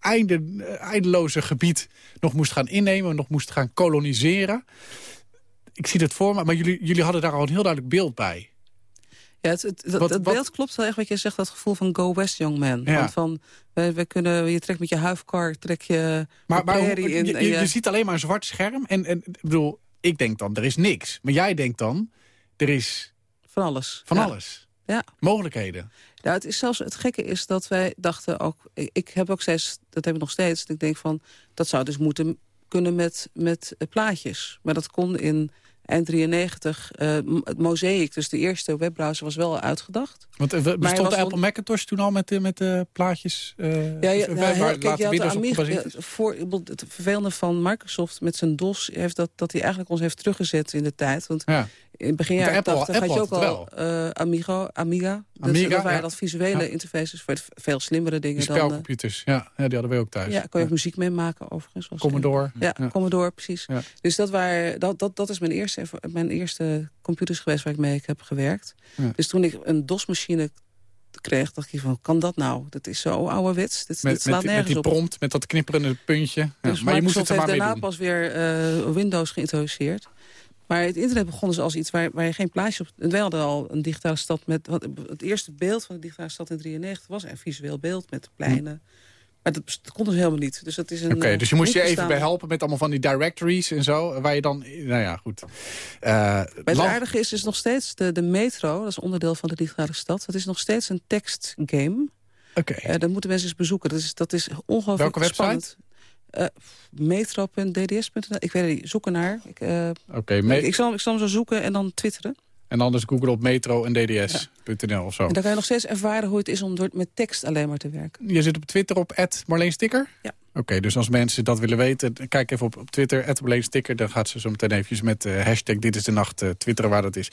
einde, eh, eindeloze gebied nog moest gaan innemen... nog moest gaan koloniseren. Ik zie het voor me, maar jullie, jullie hadden daar al een heel duidelijk beeld bij... Ja, het, het, dat- Wat- het wat- beeld klopt wel echt wat je zegt, dat gevoel van go west, young man. Ja. Want van, we, we kunnen, je trekt met je huifkar, trek je Maar, maar hoe- in. je, en je, je- je ziet alleen maar een zwart scherm. En, en ik bedoel, ik denk dan, er is niks. Maar jij denkt dan, er is van alles. van Ja. alles. Ja. Mogelijkheden. Ja, het, is zelfs, het gekke is dat wij dachten ook... Ik, ik heb ook steeds, dat heb ik nog steeds... dat ik denk van, dat zou dus moeten kunnen met, met eh, plaatjes. Maar dat kon in eind 93. eh, m- het Mosaic, dus de eerste webbrowser, was wel uitgedacht. Want eh, hij bestond Apple Macintosh toen al met, de- met de plaatjes? eh, Ja, ja, of, eh, nou, heel- kijk, je had de Amiga, ja, voor, het vervelende van Microsoft met zijn DOS... Heeft dat, dat hij eigenlijk ons heeft teruggezet in de tijd. Want Ja. In het begin jaren Apple- 80 had je ook al eh, Amigo, Amiga. Dat, Amiga, dat waren ja. dat visuele Ja. interfaces voor veel slimmere dingen Die dan... eh, spelcomputers, ja, ja, die hadden we ook thuis. ja, kon je ook muziek mee maken overigens. Was Commodore. Ja. Commodore, precies. Dus dat, waren, dat, dat, dat is mijn eerste, mijn eerste computers geweest waar ik mee heb gewerkt. Dus toen ik een DOS-machine kreeg, dacht ik van, kan dat nou? Dat is zo ouderwets. Dit, dit Met, slaat met, die- met nergens die op. prompt, met dat knipperende puntje. Dus maar je moest het er maar heeft daarna pas weer eh, Windows geïntroduceerd. Maar het internet begon dus als iets waar, waar je geen plaatje op... Wij hadden al een digitale stad met... Het eerste beeld van de digitale stad in 93 was een visueel beeld met pleinen. Maar dat, kon dus helemaal niet. Dus dat is een. Oké, eh, dus je moest je even bij helpen met allemaal van die directories en zo. Waar je dan, nou ja, goed. Maar het land- aardige is, is nog steeds de, de metro, dat is onderdeel van de digitale stad. Dat is nog steeds een tekstgame. Oké. Eh dat moeten mensen eens bezoeken. Dat is, dat is ongelooflijk Welke website? Eh, metro.dds.nl. Ik weet het niet. Zoeken naar. Ik, Oké, me- ik, ik, zal, ik zal hem zo zoeken en dan twitteren. en anders Google op metro en dds.nl of zo. En dan kan je nog steeds ervaren hoe het is om door, met tekst alleen maar te werken. Je zit op Twitter op Marleen Sticker? Ja. Oké, dus als mensen dat willen weten, kijk even op, op Twitter, Marleen Sticker. Dan gaat ze zo meteen eventjes met eh, hashtag Dit is de Nacht twitteren waar dat is.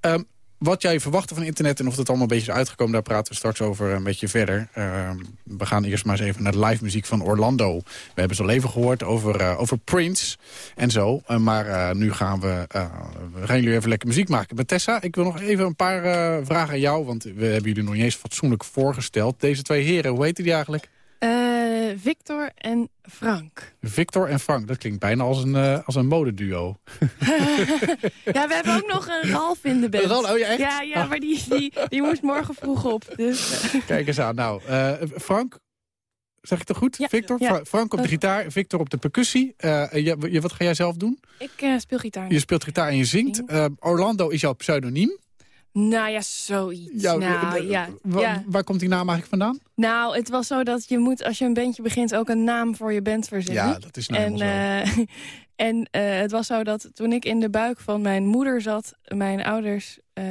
Ehm, wat jij verwachtte van internet en of het allemaal een beetje is uitgekomen... daar praten we straks over een beetje verder. Ehm, we gaan eerst maar eens even naar de live muziek van Orlando. We hebben zo even gehoord over, eh, over Prince en zo. Eh, maar eh, nu gaan we, we gaan jullie even lekker muziek maken. Met Tessa, ik wil nog even een paar vragen aan jou... want we hebben jullie nog niet eens fatsoenlijk voorgesteld. Deze twee heren, hoe heten die eigenlijk? Victor en Frank. Victor en Frank, dat klinkt bijna als een, eh, als een modeduo. (laughs) ja, we hebben ook nog een Ralf in de band. Ralf, oh ja, echt? Ja, ja Oh. maar die, die, die moest morgen vroeg op. Dus, eh, Kijk eens aan. Nou, eh, Frank, zeg ik het goed? Ja, Victor? ja. Fra- Frank op de gitaar, Victor op de percussie. Eh, je, je- wat ga jij zelf doen? ik eh, speel gitaar. Je speelt gitaar en je zingt. Eh, Orlando is jouw pseudoniem. Nou ja, zoiets. Nou, ja, wa- ja. Waar komt die naam eigenlijk vandaan? nou, het was zo dat je moet, als je een bandje begint... ook een naam voor je band verzinnen. Ja, dat is nou En, zo. eh, (laughs) en eh, het was zo dat toen ik in de buik van mijn moeder zat... mijn ouders eh,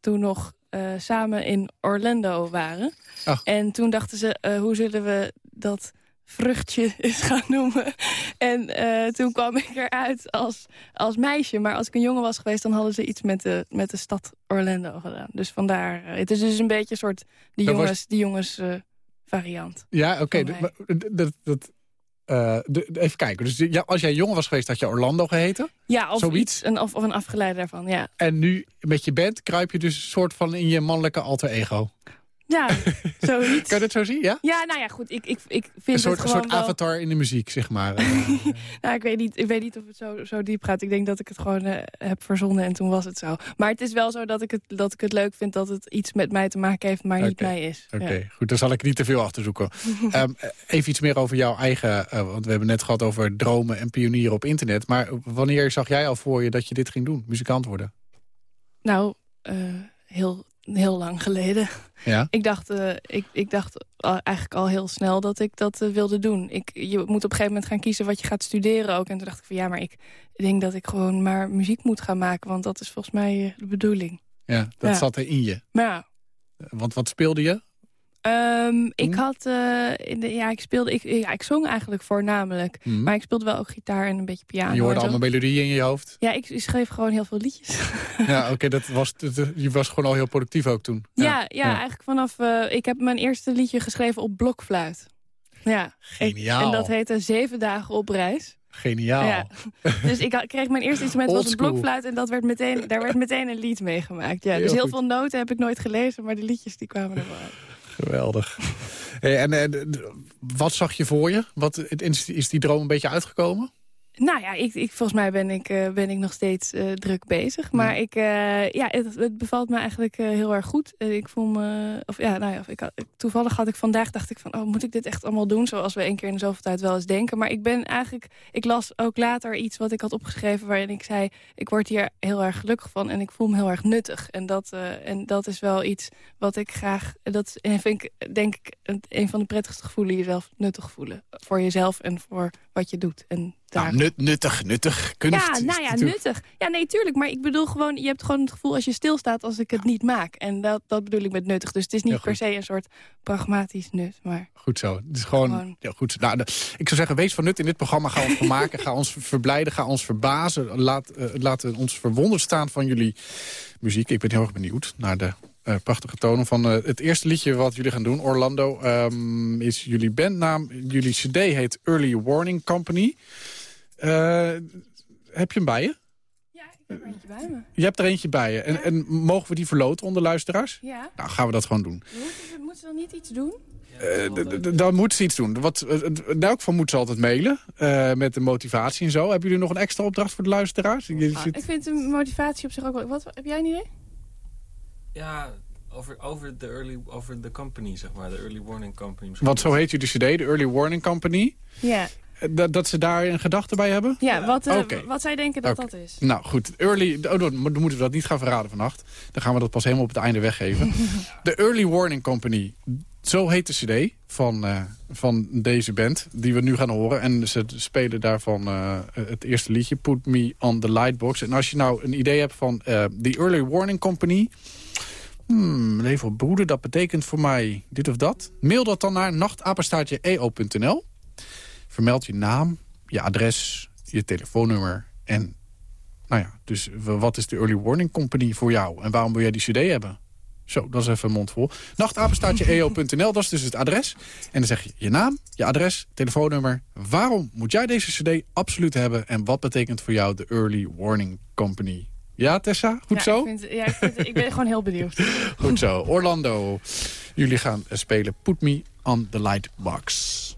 toen nog samen in Orlando waren. Ach. En toen dachten ze, hoe zullen we dat vruchtje eens gaan noemen? En eh, toen kwam ik eruit als, als meisje. Maar als ik een jongen was geweest, dan hadden ze iets met de, met de stad Orlando gedaan. Dus vandaar, eh, het is dus een beetje een soort die Dat was- jongens, die jongens eh, variant. Ja, oké. dat, dat, de- even kijken. Dus ja, als jij jongen was geweest, had je Orlando geheten. Ja, of Zoiets? iets, een, of, of een afgeleide daarvan, ja. En nu met je band kruip je dus een soort van in je mannelijke alter ego. Ja, (laughs) zoiets. Kan je dat zo zien, ja? Ja, nou ja, goed. Ik, ik, ik vind Een soort, het gewoon soort wel... avatar in de muziek, zeg maar. (laughs) Nou, ik weet niet, ik weet niet of het zo, zo diep gaat. Ik denk dat ik het gewoon eh, heb verzonnen en toen was het zo. Maar het is wel zo dat ik het, dat ik het leuk vind dat het iets met mij te maken heeft, maar niet mij is. Oké, Ja. goed, dan zal ik niet te veel achterzoeken. (laughs) Ehm, even iets meer over jouw eigen... eh, want we hebben net gehad over dromen en pionieren op internet. Maar wanneer zag jij al voor je dat je dit ging doen? Muzikant worden? Nou, eh, heel, heel lang geleden. Ja? Ik dacht, eh, ik, ik dacht eigenlijk al heel snel dat ik dat eh, wilde doen. Ik, je moet op een gegeven moment gaan kiezen wat je gaat studeren ook. En toen dacht ik van ja, maar ik denk dat ik gewoon maar muziek moet gaan maken. Want dat is volgens mij eh, de bedoeling. Ja, dat Ja. zat er in je. Maar ja, Want wat speelde je? Ehm, ik Toen? had, eh, in de, ja, ik speelde, ik, ja, ik zong eigenlijk voornamelijk. Hm. Maar ik speelde wel ook gitaar en een beetje piano. je hoorde allemaal melodieën in je hoofd. Ja, ik schreef gewoon heel veel liedjes. ja, oké, dat was, dat- je was gewoon al heel productief ook toen. Ja, ja, eigenlijk vanaf, eh, ik heb mijn eerste liedje geschreven op blokfluit. Ja, ik- Geniaal. en dat heette Zeven dagen op reis. Geniaal. Ja. Dus ik kreeg mijn eerste instrument was een blokfluit en dat werd meteen, daar werd meteen een lied mee gemaakt. Ja, Heel dus heel goed. veel noten heb ik nooit gelezen, maar de liedjes die kwamen er wel uit. Geweldig. (laughs) Hey, en eh, d- d- wat zag je voor je? Wat, is die droom een beetje uitgekomen? Nou ja, ik, ik, volgens mij ben ik, eh, ben ik nog steeds eh, druk bezig. Maar ik, eh, ja, het, het bevalt me eigenlijk heel erg goed. Ik voel me... Of ja, nou ja, ik had, toevallig had ik vandaag, dacht ik van... oh, moet ik dit echt allemaal doen? Zoals we één keer in de zoveel tijd wel eens denken. Maar ik ben eigenlijk... Ik las ook later iets wat ik had opgeschreven... waarin ik zei, ik word hier heel erg gelukkig van... en ik voel me heel erg nuttig. En dat, en dat is wel iets wat ik graag... Dat vind ik, denk ik, een- van de prettigste gevoelen... jezelf nuttig voelen. Voor jezelf en voor wat je doet. En daar... Nou, nut, nuttig, nuttig. Kunst. Ja, nou ja, nuttig. Ja, nee, tuurlijk. Maar ik bedoel gewoon, je hebt gewoon het gevoel als je stilstaat als ik het niet maak. En dat, dat bedoel ik met nuttig. Dus het is niet per se een soort pragmatisch nut. Maar Goed zo. Het is gewoon, Gewoon. Ja, goed. Nou, ik zou zeggen, wees van nut in dit programma. Ga ons vermaken, (laughs) ga ons verblijden, ga ons verbazen. Laat, eh, laten ons verwonderd staan van jullie muziek. Ik ben heel erg benieuwd naar de eh, prachtige tonen van eh, het eerste liedje wat jullie gaan doen. Orlando ehm, is jullie bandnaam. Jullie cd heet Early Warning Company. Eh, heb je hem bij je? ja, ik heb er eentje bij me. Je hebt er eentje bij je. En, Ja. en mogen we die verloten onder luisteraars? Ja. Nou, gaan we dat gewoon doen. Moeten moeten ze dan niet iets doen? Eh, Dan moet ze iets doen. Wat, eh, in elk geval moet ze altijd mailen. eh, met de motivatie en zo. Hebben jullie nog een extra opdracht voor de luisteraars? Ah, zit- ik vind de motivatie op zich ook wel... Wat, heb jij een idee? Ja, over, over, de early, over de company, zeg maar. De early warning company. misschien. Want zo heet jullie cd, de Early Warning Company. Ja. Dat, dat ze daar een gedachte bij hebben? Ja, wat, eh, wat zij denken dat dat is. Nou goed, early, oh, dan moeten we dat niet gaan verraden vannacht. Dan gaan we dat pas helemaal op het einde weggeven. (laughs) de Early Warning Company, zo heet de cd van, eh, van deze band die we nu gaan horen. En ze spelen daarvan eh, het eerste liedje, Put Me on the Lightbox. En als je nou een idee hebt van eh The Early Warning Company... Hmm, even op broeden, dat betekent voor mij dit of dat. Mail dat dan naar nachtapenstaartje.eo.nl. Vermeld je naam, je adres, je telefoonnummer en nou ja, dus wat is de Early Warning Company voor jou? En waarom wil jij die cd hebben? Zo, dat is even een mond vol. Nachtapenstaartje.eo.nl, (laughs) dat is dus het adres. En dan zeg je je naam, je adres, telefoonnummer. Waarom moet jij deze cd absoluut hebben? En wat betekent voor jou de Early Warning Company? Ja, Tessa? Goed ja, zo? Ik, vind, ja, ik, vind, ik ben gewoon heel benieuwd. (laughs) Goed zo. Orlando, jullie gaan eh, spelen Put Me on the Lightbox.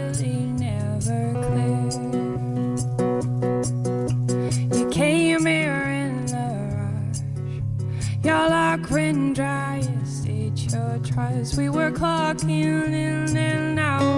trust. We were clocking in and out.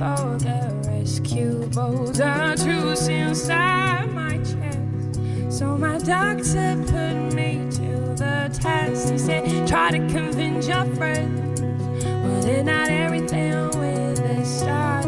For the rescue boat, a truce inside my chest. So my doctor put me to the test. He said, try to convince your friends. Well, it's not everything with a start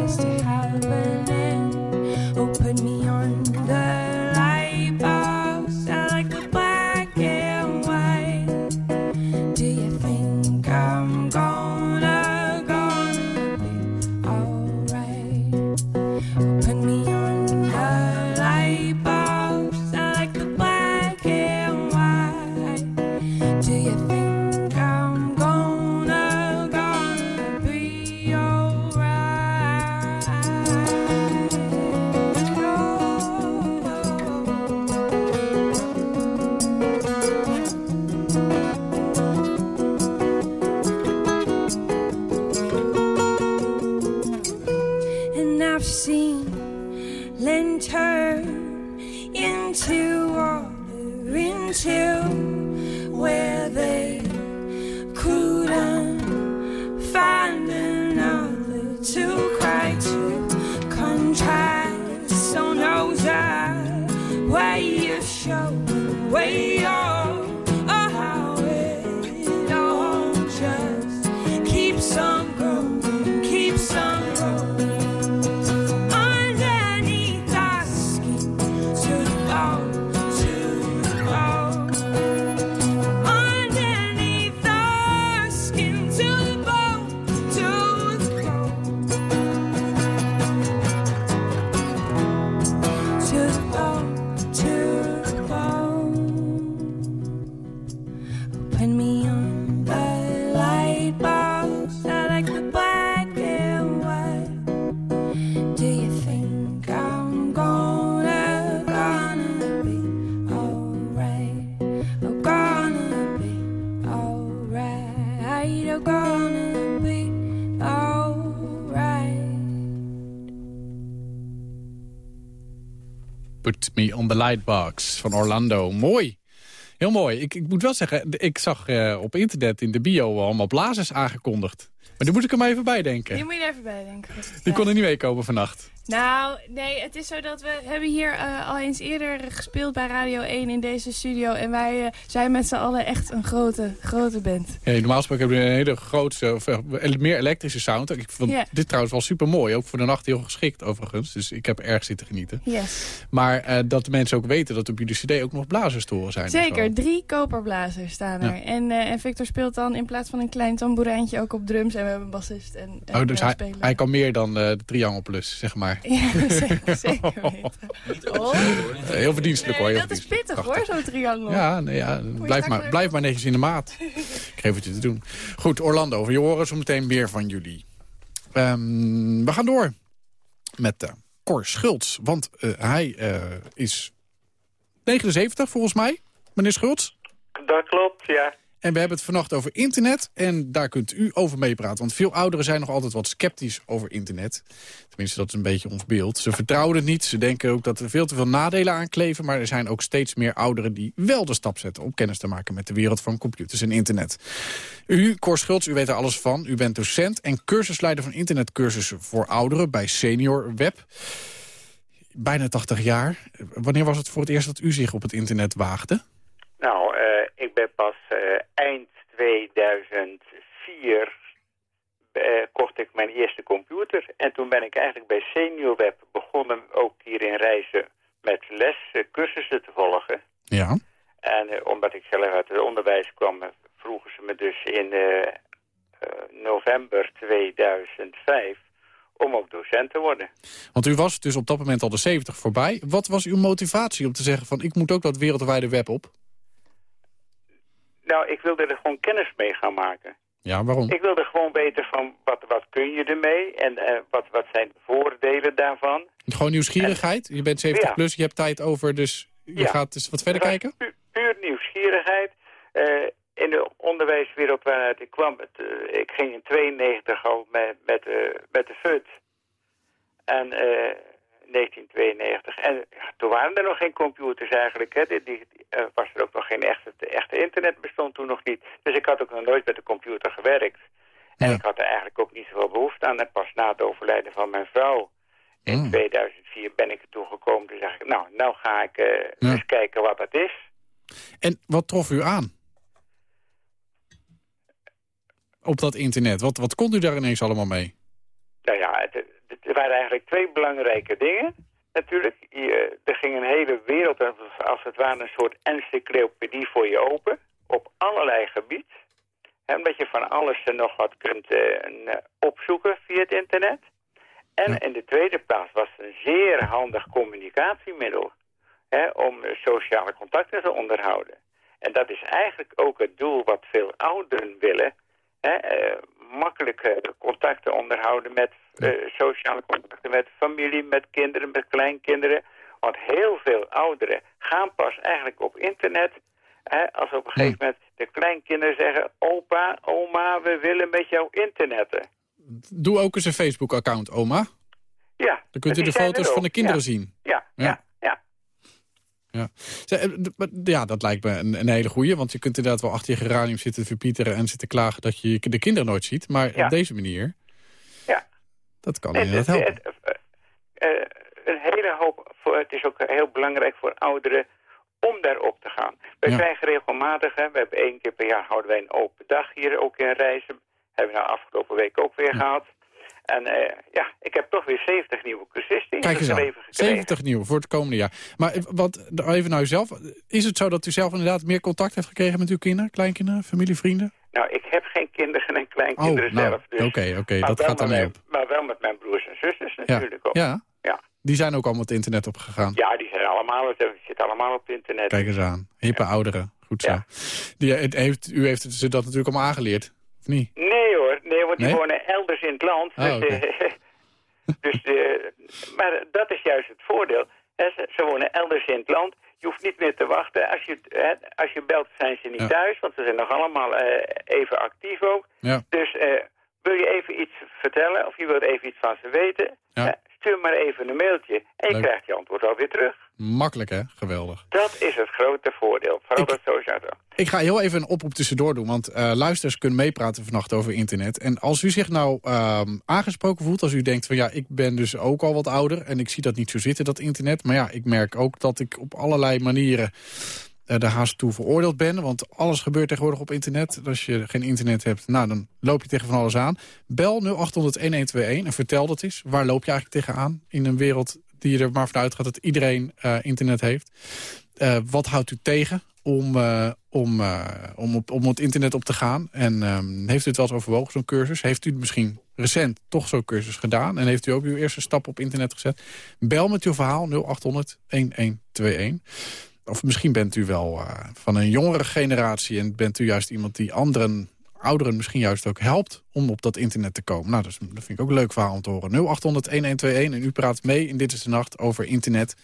on the Lightbox van Orlando. Mooi. Heel mooi. Ik, ik moet wel zeggen, de- ik zag eh, op internet in de bio allemaal blazers aangekondigd. Maar die moet ik er maar even bij denken. Die moet je er even bij denken. Die kon er niet meekomen vannacht. Nou, nee, het is zo dat we hebben hier eh, al eens eerder gespeeld bij Radio 1 in deze studio. En wij eh, zijn met z'n allen echt een grote, grote band. Ja, normaal gesproken hebben we een hele grootste, of, eh, meer elektrische sound. Ik vond dit trouwens wel super mooi. Ook voor de nacht heel geschikt overigens. Dus ik heb erg zitten genieten. Yes. Maar dat de mensen ook weten dat op jullie cd ook nog blazers te horen zijn. en Zeker, drie koperblazers staan er. Ja. En, en Victor speelt dan in plaats van een klein tamboerijntje ook op drums. En we hebben een bassist en, en Oh, dus een hij, speler. hij kan meer dan eh, de Triangle Plus, zeg maar. (laughs) Ja, zeker, zeker (laughs) weten. Oh. Heel verdienstelijk hoor. Heel dat is pittig hoor, zo'n triangel. Ja, nee, ja blijf, maar, blijf maar netjes in de maat. (laughs) Ik geef het je te doen. Goed, Orlando, we horen zo meteen meer van jullie. Ehm, we gaan door met eh Cor Schultz. Want eh, hij eh, is 79 volgens mij, meneer Schultz. Dat klopt, ja. En we hebben het vannacht over internet. En daar kunt u over meepraten. Want veel ouderen zijn nog altijd wat sceptisch over internet. Tenminste, dat is een beetje ons beeld. Ze vertrouwen het niet. Ze denken ook dat er veel te veel nadelen aan kleven. Maar er zijn ook steeds meer ouderen die wel de stap zetten... om kennis te maken met de wereld van computers en internet. U, Cor Schultz, u weet er alles van. U bent docent en cursusleider van internetcursussen voor ouderen... bij Senior Web. Bijna 80 jaar. Wanneer was het voor het eerst dat u zich op het internet waagde? Nou, eh, ik ben pas eh, eind 2004 eh, kocht ik mijn eerste computer. En toen ben ik eigenlijk bij Senior Web begonnen, ook hier in Reizen, met les, cursussen te volgen. Ja. En omdat ik zelf uit het onderwijs kwam, vroegen ze me dus in november 2005 om ook docent te worden. Want u was dus op dat moment al de 70 voorbij. Wat was uw motivatie om te zeggen van ik moet ook dat wereldwijde web op? Nou, ik wilde er gewoon kennis mee gaan maken. Ja, waarom? Ik wilde gewoon weten van wat, wat kun je ermee en eh, wat, wat zijn de voordelen daarvan. Gewoon nieuwsgierigheid. Je bent 70 Ja. plus, je hebt tijd over, dus je Ja. gaat dus wat verder kijken? pu- puur nieuwsgierigheid. Eh, in de onderwijswereld waaruit ik kwam, het, eh, ik ging in 92 al met, met, met de FUT. En eh 1992. En toen waren er nog geen computers eigenlijk. Hè. Die, die- was er ook nog geen echte, echte internet, bestond toen nog niet. Dus ik had ook nog nooit met de computer gewerkt. En ik had er eigenlijk ook niet zoveel behoefte aan. En pas na het overlijden van mijn vrouw in Mm. 2004 ben ik er toe gekomen. Toen zeg ik, nou, nou ga ik eh, eens kijken wat dat is. En wat trof u aan? Op dat internet. Wat, wat kon u daar ineens allemaal mee? Nou ja, het- er waren eigenlijk twee belangrijke dingen. Natuurlijk, je, er ging een hele wereld, als het ware een soort encyclopedie voor je open. Op allerlei gebied. Hè, omdat je van alles en nog wat kunt eh, eh, opzoeken via het internet. En in de tweede plaats was het een zeer handig communicatiemiddel. Hè, om sociale contacten te onderhouden. En dat is eigenlijk ook het doel wat veel ouderen willen. Hè, eh, makkelijk contacten onderhouden met eh, sociale contacten met familie, met kinderen, met kleinkinderen. Want heel veel ouderen gaan pas eigenlijk op internet hè, als op een gegeven moment de kleinkinderen zeggen... opa, oma, we willen met jou internetten. Doe ook eens een Facebook-account, oma. Ja. Dan kunt u de foto's van de kinderen ja. zien. Ja, ja, ja. Ja. Zeg, eh, ja, dat lijkt me een, een hele goeie. Want je kunt inderdaad wel achter je geranium zitten verpieteren... en zitten klagen dat je de kinderen nooit ziet. Maar Ja. op deze manier... Dat kan inderdaad het- helpen. het- eh, eh, een hele hoop, voor, het is ook heel belangrijk voor ouderen om daarop te gaan. Wij Ja. krijgen regelmatig, hè, we hebben één keer per jaar houden wij een open dag hier ook in Reizen. Hebben we nou afgelopen week ook weer gehad. En eh, ja, ik heb toch weer 70 nieuwe cursisten Kijk eens aan. ingeschreven gekregen. 70 nieuw voor het komende jaar. Maar wat, even naar uzelf. Is het zo dat u zelf inderdaad meer contact heeft gekregen met uw kinderen? Kleinkinderen, familie, vrienden? Nou, ik heb geen kinderen en kleinkinderen Oh, nou, zelf. Dus, oké, oké, dat gaat dan mee mijn- Maar wel met mijn broers en zusters Ja. natuurlijk ook. ja, Ja. die zijn ook allemaal het internet opgegaan. Ja, die zijn allemaal, ze zitten allemaal op het internet. Kijk eens aan. Hippe ouderen. Goed zo. Die, het heeft, u heeft ze dat natuurlijk allemaal aangeleerd. Of niet? Nee hoor, nee, want die Nee? wonen elders in het land. Oh, dus, eh, (laughs) dus, eh, maar dat is juist het voordeel. Ze wonen elders in het land. Je hoeft niet meer te wachten. Als je, hè, als je belt zijn ze niet Ja. thuis, want ze zijn nog allemaal eh, even actief ook. Ja. Dus eh, wil je even iets vertellen of je wilt even iets van ze weten... Ja. eh, stuur maar even een mailtje en je Leuk. krijgt je antwoord alweer terug. Makkelijk, hè? Geweldig. Dat is het grote voordeel. Vooral dat social. Ik ga heel even een oproep tussendoor doen, want luisteraars kunnen meepraten vannacht over internet. En als u zich nou ehm, aangesproken voelt, als u denkt van ja, ik ben dus ook al wat ouder en ik zie dat niet zo zitten, dat internet. Maar ja, ik merk ook dat ik op allerlei manieren eh de haast toe veroordeeld ben. Want alles gebeurt tegenwoordig op internet. Als je geen internet hebt, nou, dan loop je tegen van alles aan. Bel 0800-1121 en vertel dat eens. Waar loop je eigenlijk tegenaan in een wereld die er maar vanuit gaat dat iedereen eh, internet heeft? Eh, wat houdt u tegen om, eh, om, om, op, om het internet op te gaan? En ehm, heeft u het wel eens overwogen, zo'n cursus? Heeft u misschien recent toch zo'n cursus gedaan? En heeft u ook uw eerste stap op internet gezet? Bel met uw verhaal 0800 1121. Of misschien bent u wel van een jongere generatie... en bent u juist iemand die anderen, ouderen misschien juist ook helpt... om op dat internet te komen. Nou, dat, vind ik ook leuk verhaal om te horen. 0800-1121 en u praat mee in Dit is de Nacht over internet.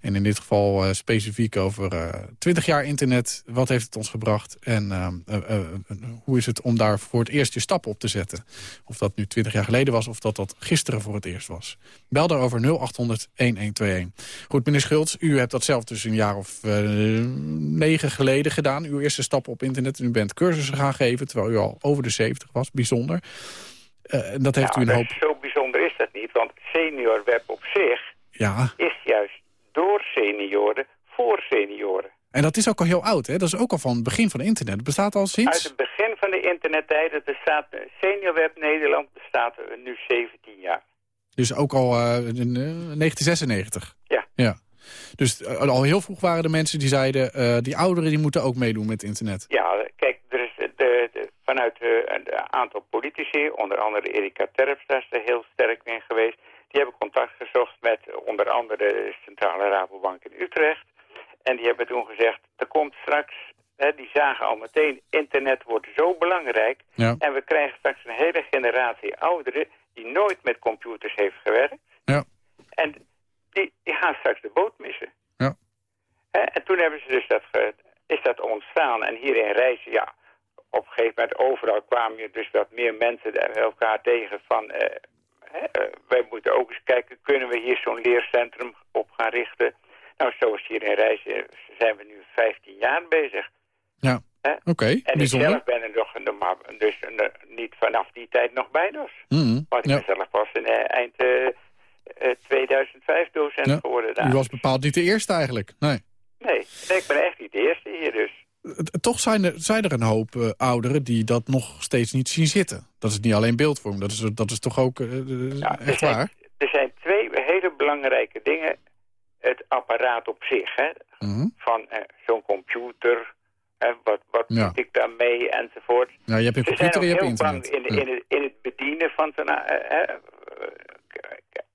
En in dit geval eh, specifiek over eh 20 jaar internet. Wat heeft het ons gebracht? En eh, eh, hoe is het om daar voor het eerst je stappen op te zetten? Of dat nu 20 jaar geleden was of dat dat gisteren voor het eerst was. Bel daarover 0800-1121. Goed, meneer Schultz, u hebt dat zelf dus een jaar of negen geleden gedaan. Uw eerste stappen op internet. En u bent cursussen gaan geven, terwijl u al over de 70 was. Bijzonder. Eh, dat heeft Nou, u een hoop... Zo bijzonder is dat niet, want senior web op zich Ja, is juist door senioren voor senioren. en dat is ook al heel oud, hè? Dat is ook al van het begin van internet. Het bestaat al sinds... Uit het begin van de internettijd, het bestaat, Senior Web Nederland bestaat nu 17 jaar. Dus ook al eh, in eh, 1996. Ja. ja. Dus eh, al heel vroeg waren er mensen die zeiden... eh, die ouderen die moeten ook meedoen met internet. Ja, kijk, er vanuit eh, een aantal politici, onder andere Erika Terpstra is er heel sterk in geweest. Die hebben contact gezocht met onder andere de Centrale Rabobank in Utrecht. En die hebben toen gezegd, er komt straks, hè, die zagen al meteen, internet wordt zo belangrijk. Ja. En we krijgen straks een hele generatie ouderen die nooit met computers heeft gewerkt. Ja. En die, die gaan straks de boot missen. Ja. Hè, en toen hebben ze dus dat is dat ontstaan. En hier in Reizen, ja, op een gegeven moment overal kwamen je dus wat meer mensen daar elkaar tegen van... eh, hè, eh, wij moeten ook eens kijken, kunnen we hier zo'n leercentrum op gaan richten? Nou, zoals hier in Reizen zijn we nu 15 jaar bezig. Ja, oké, En ik bijzonder. zelf ben er nog dus eh, niet vanaf die tijd nog bij dus. Mhm, Want ik ja. ben zelf pas in eh, eind eh, eh, 2005 docent Ja. geworden daar. U was bepaald niet de eerste eigenlijk. Nee. Nee, nee, ik ben echt niet de eerste hier dus. Toch zijn er, zijn er een hoop eh, ouderen die dat nog steeds niet zien zitten. Dat is niet alleen beeldvorm, dat is, dat is toch ook eh, eh, echt zijn- waar? Er zijn twee hele belangrijke dingen. Het apparaat op zich, hè. Mhm. Van zo'n computer, hè, wat, wat Ja. moet ik daarmee enzovoort. Ja, je hebt een zijn computer en je hebt internet. in, Ja. het, in het bedienen van zo'n... k-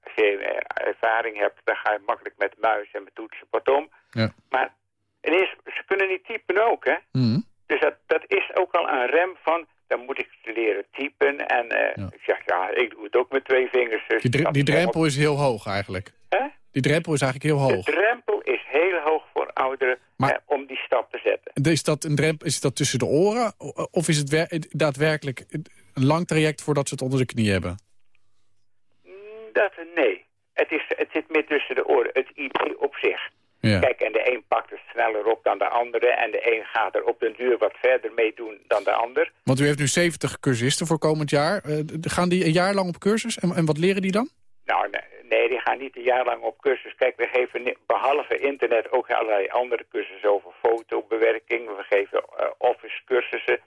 als je ervaring hebt, dan ga je makkelijk met muis en met toetsen, pardon. Ja. Maar en ze kunnen niet typen ook, hè. Mhm. Dus dat, dat is ook al een rem van, dan moet ik leren typen. En eh, ik zeg, ja, ik doe het ook met twee vingers. Dus Die, drempel is heel hoog eigenlijk. Hè? Die drempel is eigenlijk heel De hoog. drempel is heel hoog voor ouderen Maar- eh, om die stap te zetten. Is dat, een drempel, is dat tussen de oren? Of is het wer- daadwerkelijk een lang traject voordat ze het onder de knie hebben? Mm, Dat, nee. Het, is, het zit meer tussen de oren. Het idee op zich. Ja. Kijk, en de een pakt het sneller op dan de andere. En de een gaat er op den duur wat verder mee doen dan de ander. Want u heeft nu 70 cursisten voor komend jaar. Eh, gaan die een jaar lang op cursus? En, en wat leren die dan? Nou, nee, nee, die gaan niet een jaar lang op cursus. Kijk, we geven behalve internet ook allerlei andere cursussen over fotobewerking. We geven eh, office cursussen.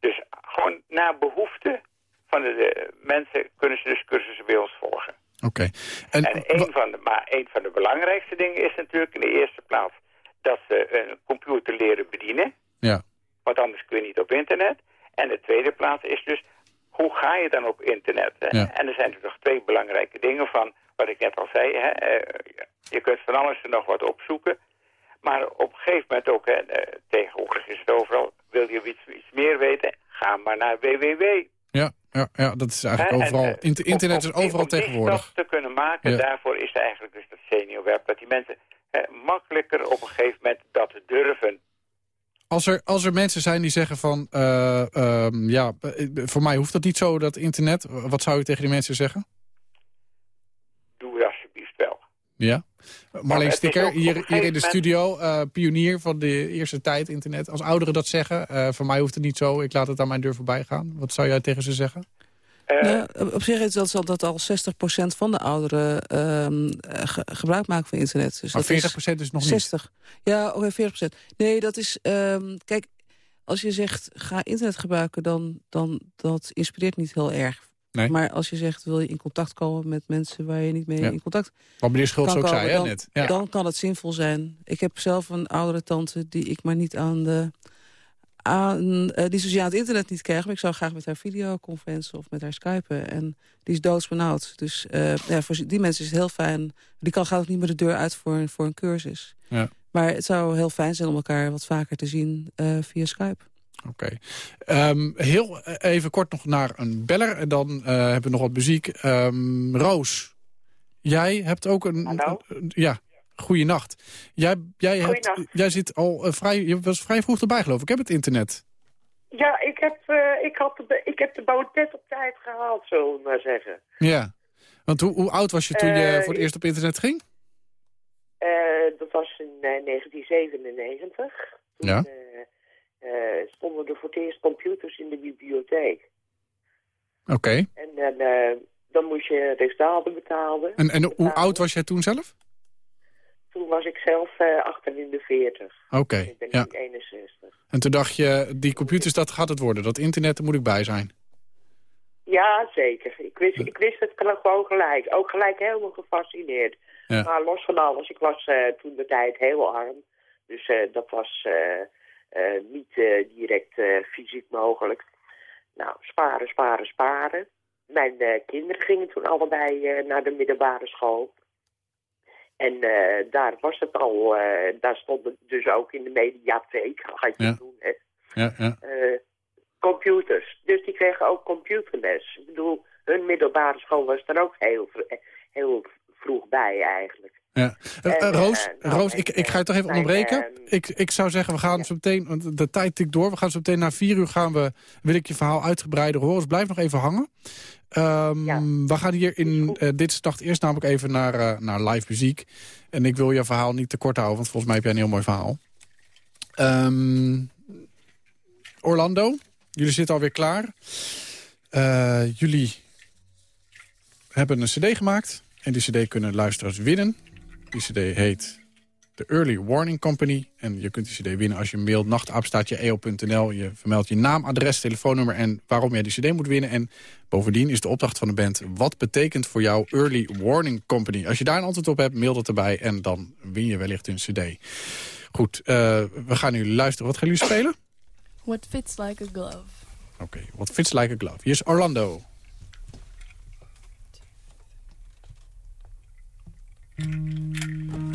Dus gewoon naar behoefte van de, de mensen kunnen ze dus cursussen bij ons volgen. Oké. En, een van de, maar een van de belangrijkste dingen is natuurlijk in de eerste plaats dat ze een computer leren bedienen. Ja. Want anders kun je niet op internet. En de tweede plaats is dus, hoe ga je dan op internet? hè? Ja. En er zijn natuurlijk nog twee belangrijke dingen van, wat ik net al zei. Hè? eh, je kunt van alles en nog wat opzoeken. Maar op een gegeven moment ook, hè, eh, tegenwoordig is het overal, wil je iets, iets meer weten? Ga maar naar www. Ja, ja, ja dat is eigenlijk en, overal. eh, Inter- internet om- is overal om tegenwoordig. stap te kunnen maken, Ja. daarvoor is eigenlijk dus dat web. Dat die mensen makkelijker op een gegeven moment dat durven. Als er, als er mensen zijn die zeggen van... eh, ehm, ja, voor mij hoeft dat niet zo, dat internet. Wat zou u tegen die mensen zeggen? Doe het alsjeblieft wel. Ja. Marleen Stikker, op hier, hier in de studio, eh, pionier van de eerste tijd internet. Als ouderen dat zeggen, eh, voor mij hoeft het niet zo, ik laat het aan mijn deur voorbij gaan. Wat zou jij tegen ze zeggen? Eh, Nou, op zich is dat, zo dat al 60% van de ouderen ehm, eh, ge- gebruik maken van internet. Dus Maar dat is 40% is nog niet. 60. Ja, oké, 40%. Nee, dat is... ehm, kijk, als je zegt, ga internet gebruiken, dan, dan dat inspireert niet heel erg. Nee. Maar als je zegt, wil je in contact komen met mensen waar je niet mee Ja. in contact Wat meneer Schultz ook zei, komen, hè, dan, net. Ja. dan kan het zinvol zijn. Ik heb zelf een oudere tante die ik maar niet aan de... Aan, eh, die zozeer aan het internet niet krijg. Maar ik zou graag met haar videoconferentie of met haar skypen. En die is doodsbenauwd. Dus eh, ja, voor die mensen is het heel fijn. Die kan, gaat ook niet meer de deur uit voor, een- voor een cursus. Ja. Maar het zou heel fijn zijn om elkaar wat vaker te zien eh, via Skype. Oké. Ehm, heel even kort nog naar een beller. En dan eh, hebben we nog wat muziek. Ehm, Roos, jij hebt ook een... Hallo? ja, goeienacht. Jij, jij, hebt, jij zit al eh, vrij... Je was vrij vroeg erbij, geloof ik. Ik heb het internet. Ja, ik heb, eh, ik, had de, ik heb de op tijd gehaald, zullen we maar zeggen. Ja. Want hoe, hoe oud was je toen je Eh, voor het eerst op internet ging? Eh, dat was in eh, 1997. Toen Ja. Eh, eh, stonden er voor het eerst computers in de bibliotheek. Oké. En dan, eh, dan moest je restaalde betalen. En, en hoe oud was jij toen zelf? Toen was ik zelf eh, de 40. Oké, Ik ben ja. nu 61. En toen dacht je, die computers, dat gaat het worden. Dat internet, daar moet ik bij zijn. Ja, zeker. Ik wist, ik wist het gewoon gelijk. Ook gelijk helemaal gefascineerd. Ja. Maar los van alles, ik was eh, toen de tijd heel arm. Dus eh, dat was eh, eh, niet eh, direct eh, fysiek mogelijk. Nou, sparen, sparen, sparen. Mijn eh, kinderen gingen toen allebei eh, naar de middelbare school. En eh, daar was het al, eh, daar stond het dus ook in de mediatheek, had je Ja. toen, hè, Ja, ja. eh, computers. Dus die kregen ook computerles. Ik bedoel, hun middelbare school was er ook heel, heel vroeg bij eigenlijk. Ja. Eh, En, eh, Roos, eh, Roos ik, ik ga je toch even onderbreken. ik, ik zou zeggen, we gaan zo meteen, want de tijd tikt door. We gaan zo meteen na vier uur gaan we, wil ik je verhaal uitgebreider horen. Dus blijf nog even hangen. Ehm, We gaan hier in dit start eerst namelijk even naar, naar live muziek. En ik wil je verhaal niet te kort houden, want volgens mij heb jij een heel mooi verhaal. Ehm, Orlando, jullie zitten alweer klaar. Jullie hebben een cd gemaakt. En die cd kunnen luisteraars winnen. Die cd heet de Early Warning Company. En je kunt die cd winnen als je mailt nachtaapstaatje.eo.nl. Je vermeldt je naam, adres, telefoonnummer en waarom jij die cd moet winnen. En bovendien is de opdracht van de band... wat betekent voor jou Early Warning Company? Als je daar een antwoord op hebt, mail dat erbij en dan win je wellicht een cd. Goed, eh, we gaan nu luisteren. Wat gaan jullie spelen? What fits like a glove. Oké, what fits like a glove. Hier is Orlando. Thank you.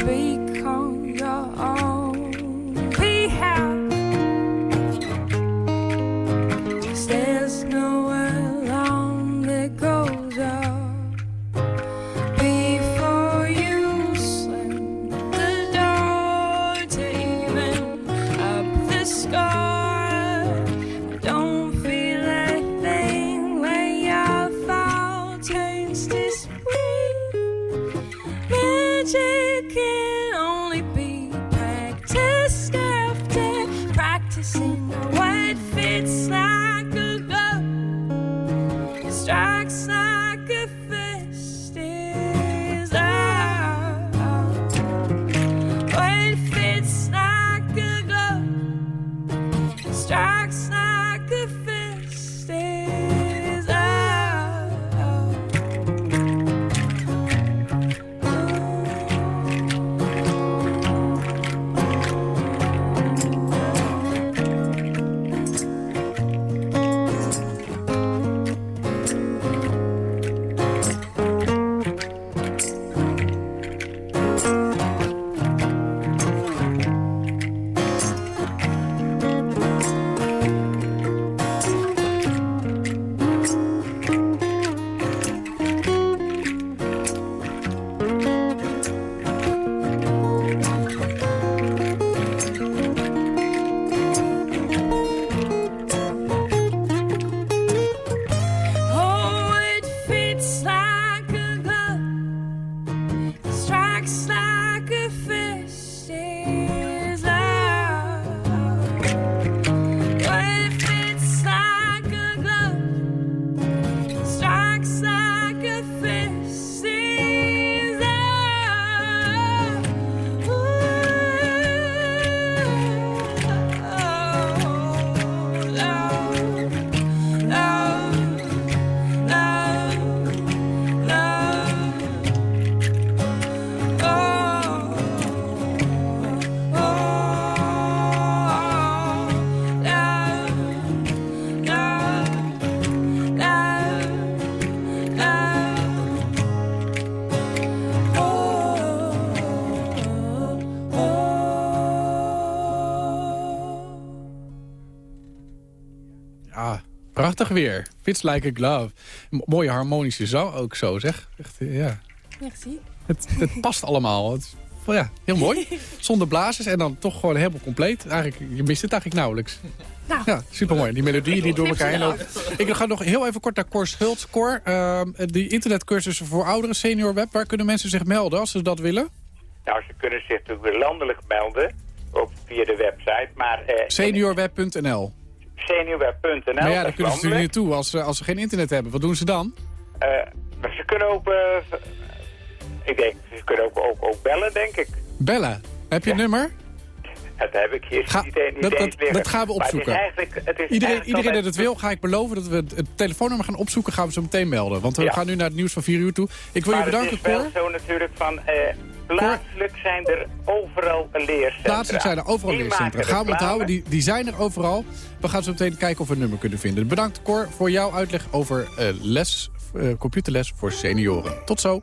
creek. Weer. Fits like a glove. M- mooie harmonische zang ook zo, zeg. Echt, eh, ja. Merci. Het, het past allemaal. Het, is- ja, heel mooi. (laughs) Zonder blazers en dan toch gewoon helemaal compleet. Eigenlijk, je mist het eigenlijk nauwelijks. Nou. Ja, supermooi. Die melodieën die door elkaar heen lopen. Ik ga nog heel even kort naar Cor Schultz. Cor, ehm, die internetcursussen voor ouderen, senior web... waar kunnen mensen zich melden als ze dat willen? Nou, ze kunnen zich natuurlijk landelijk melden op, via de website. Maar eh, Seniorweb.nl. seniorweb.nl. Maar ja, daar kunnen ze natuurlijk niet toe als, ze- als ze geen internet hebben. Wat doen ze dan? Eh, ze kunnen ook, eh, ik denk, ze kunnen ook, ook, ook bellen, denk ik. Bellen. Heb je een nummer? Dat heb ik hier Ga- niet, niet dat- eens dat- liggen. dat gaan we Maar het is opzoeken. eigenlijk- het is Iedereen, iedereen dat het wil, ga ik beloven dat we het, het telefoonnummer gaan opzoeken. Gaan we zo meteen melden. Want we Ja. gaan nu naar het nieuws van 4 uur toe. Ik wil je bedanken, het is wel Cor. zo natuurlijk van... eh, plaatselijk zijn er overal leercentra. Plaatselijk zijn er overal Die leercentra. Gaan we onthouden, die, die zijn er overal. We gaan zo meteen kijken of we een nummer kunnen vinden. Bedankt, Cor, voor jouw uitleg over eh, les, eh, computerles voor senioren. Tot zo.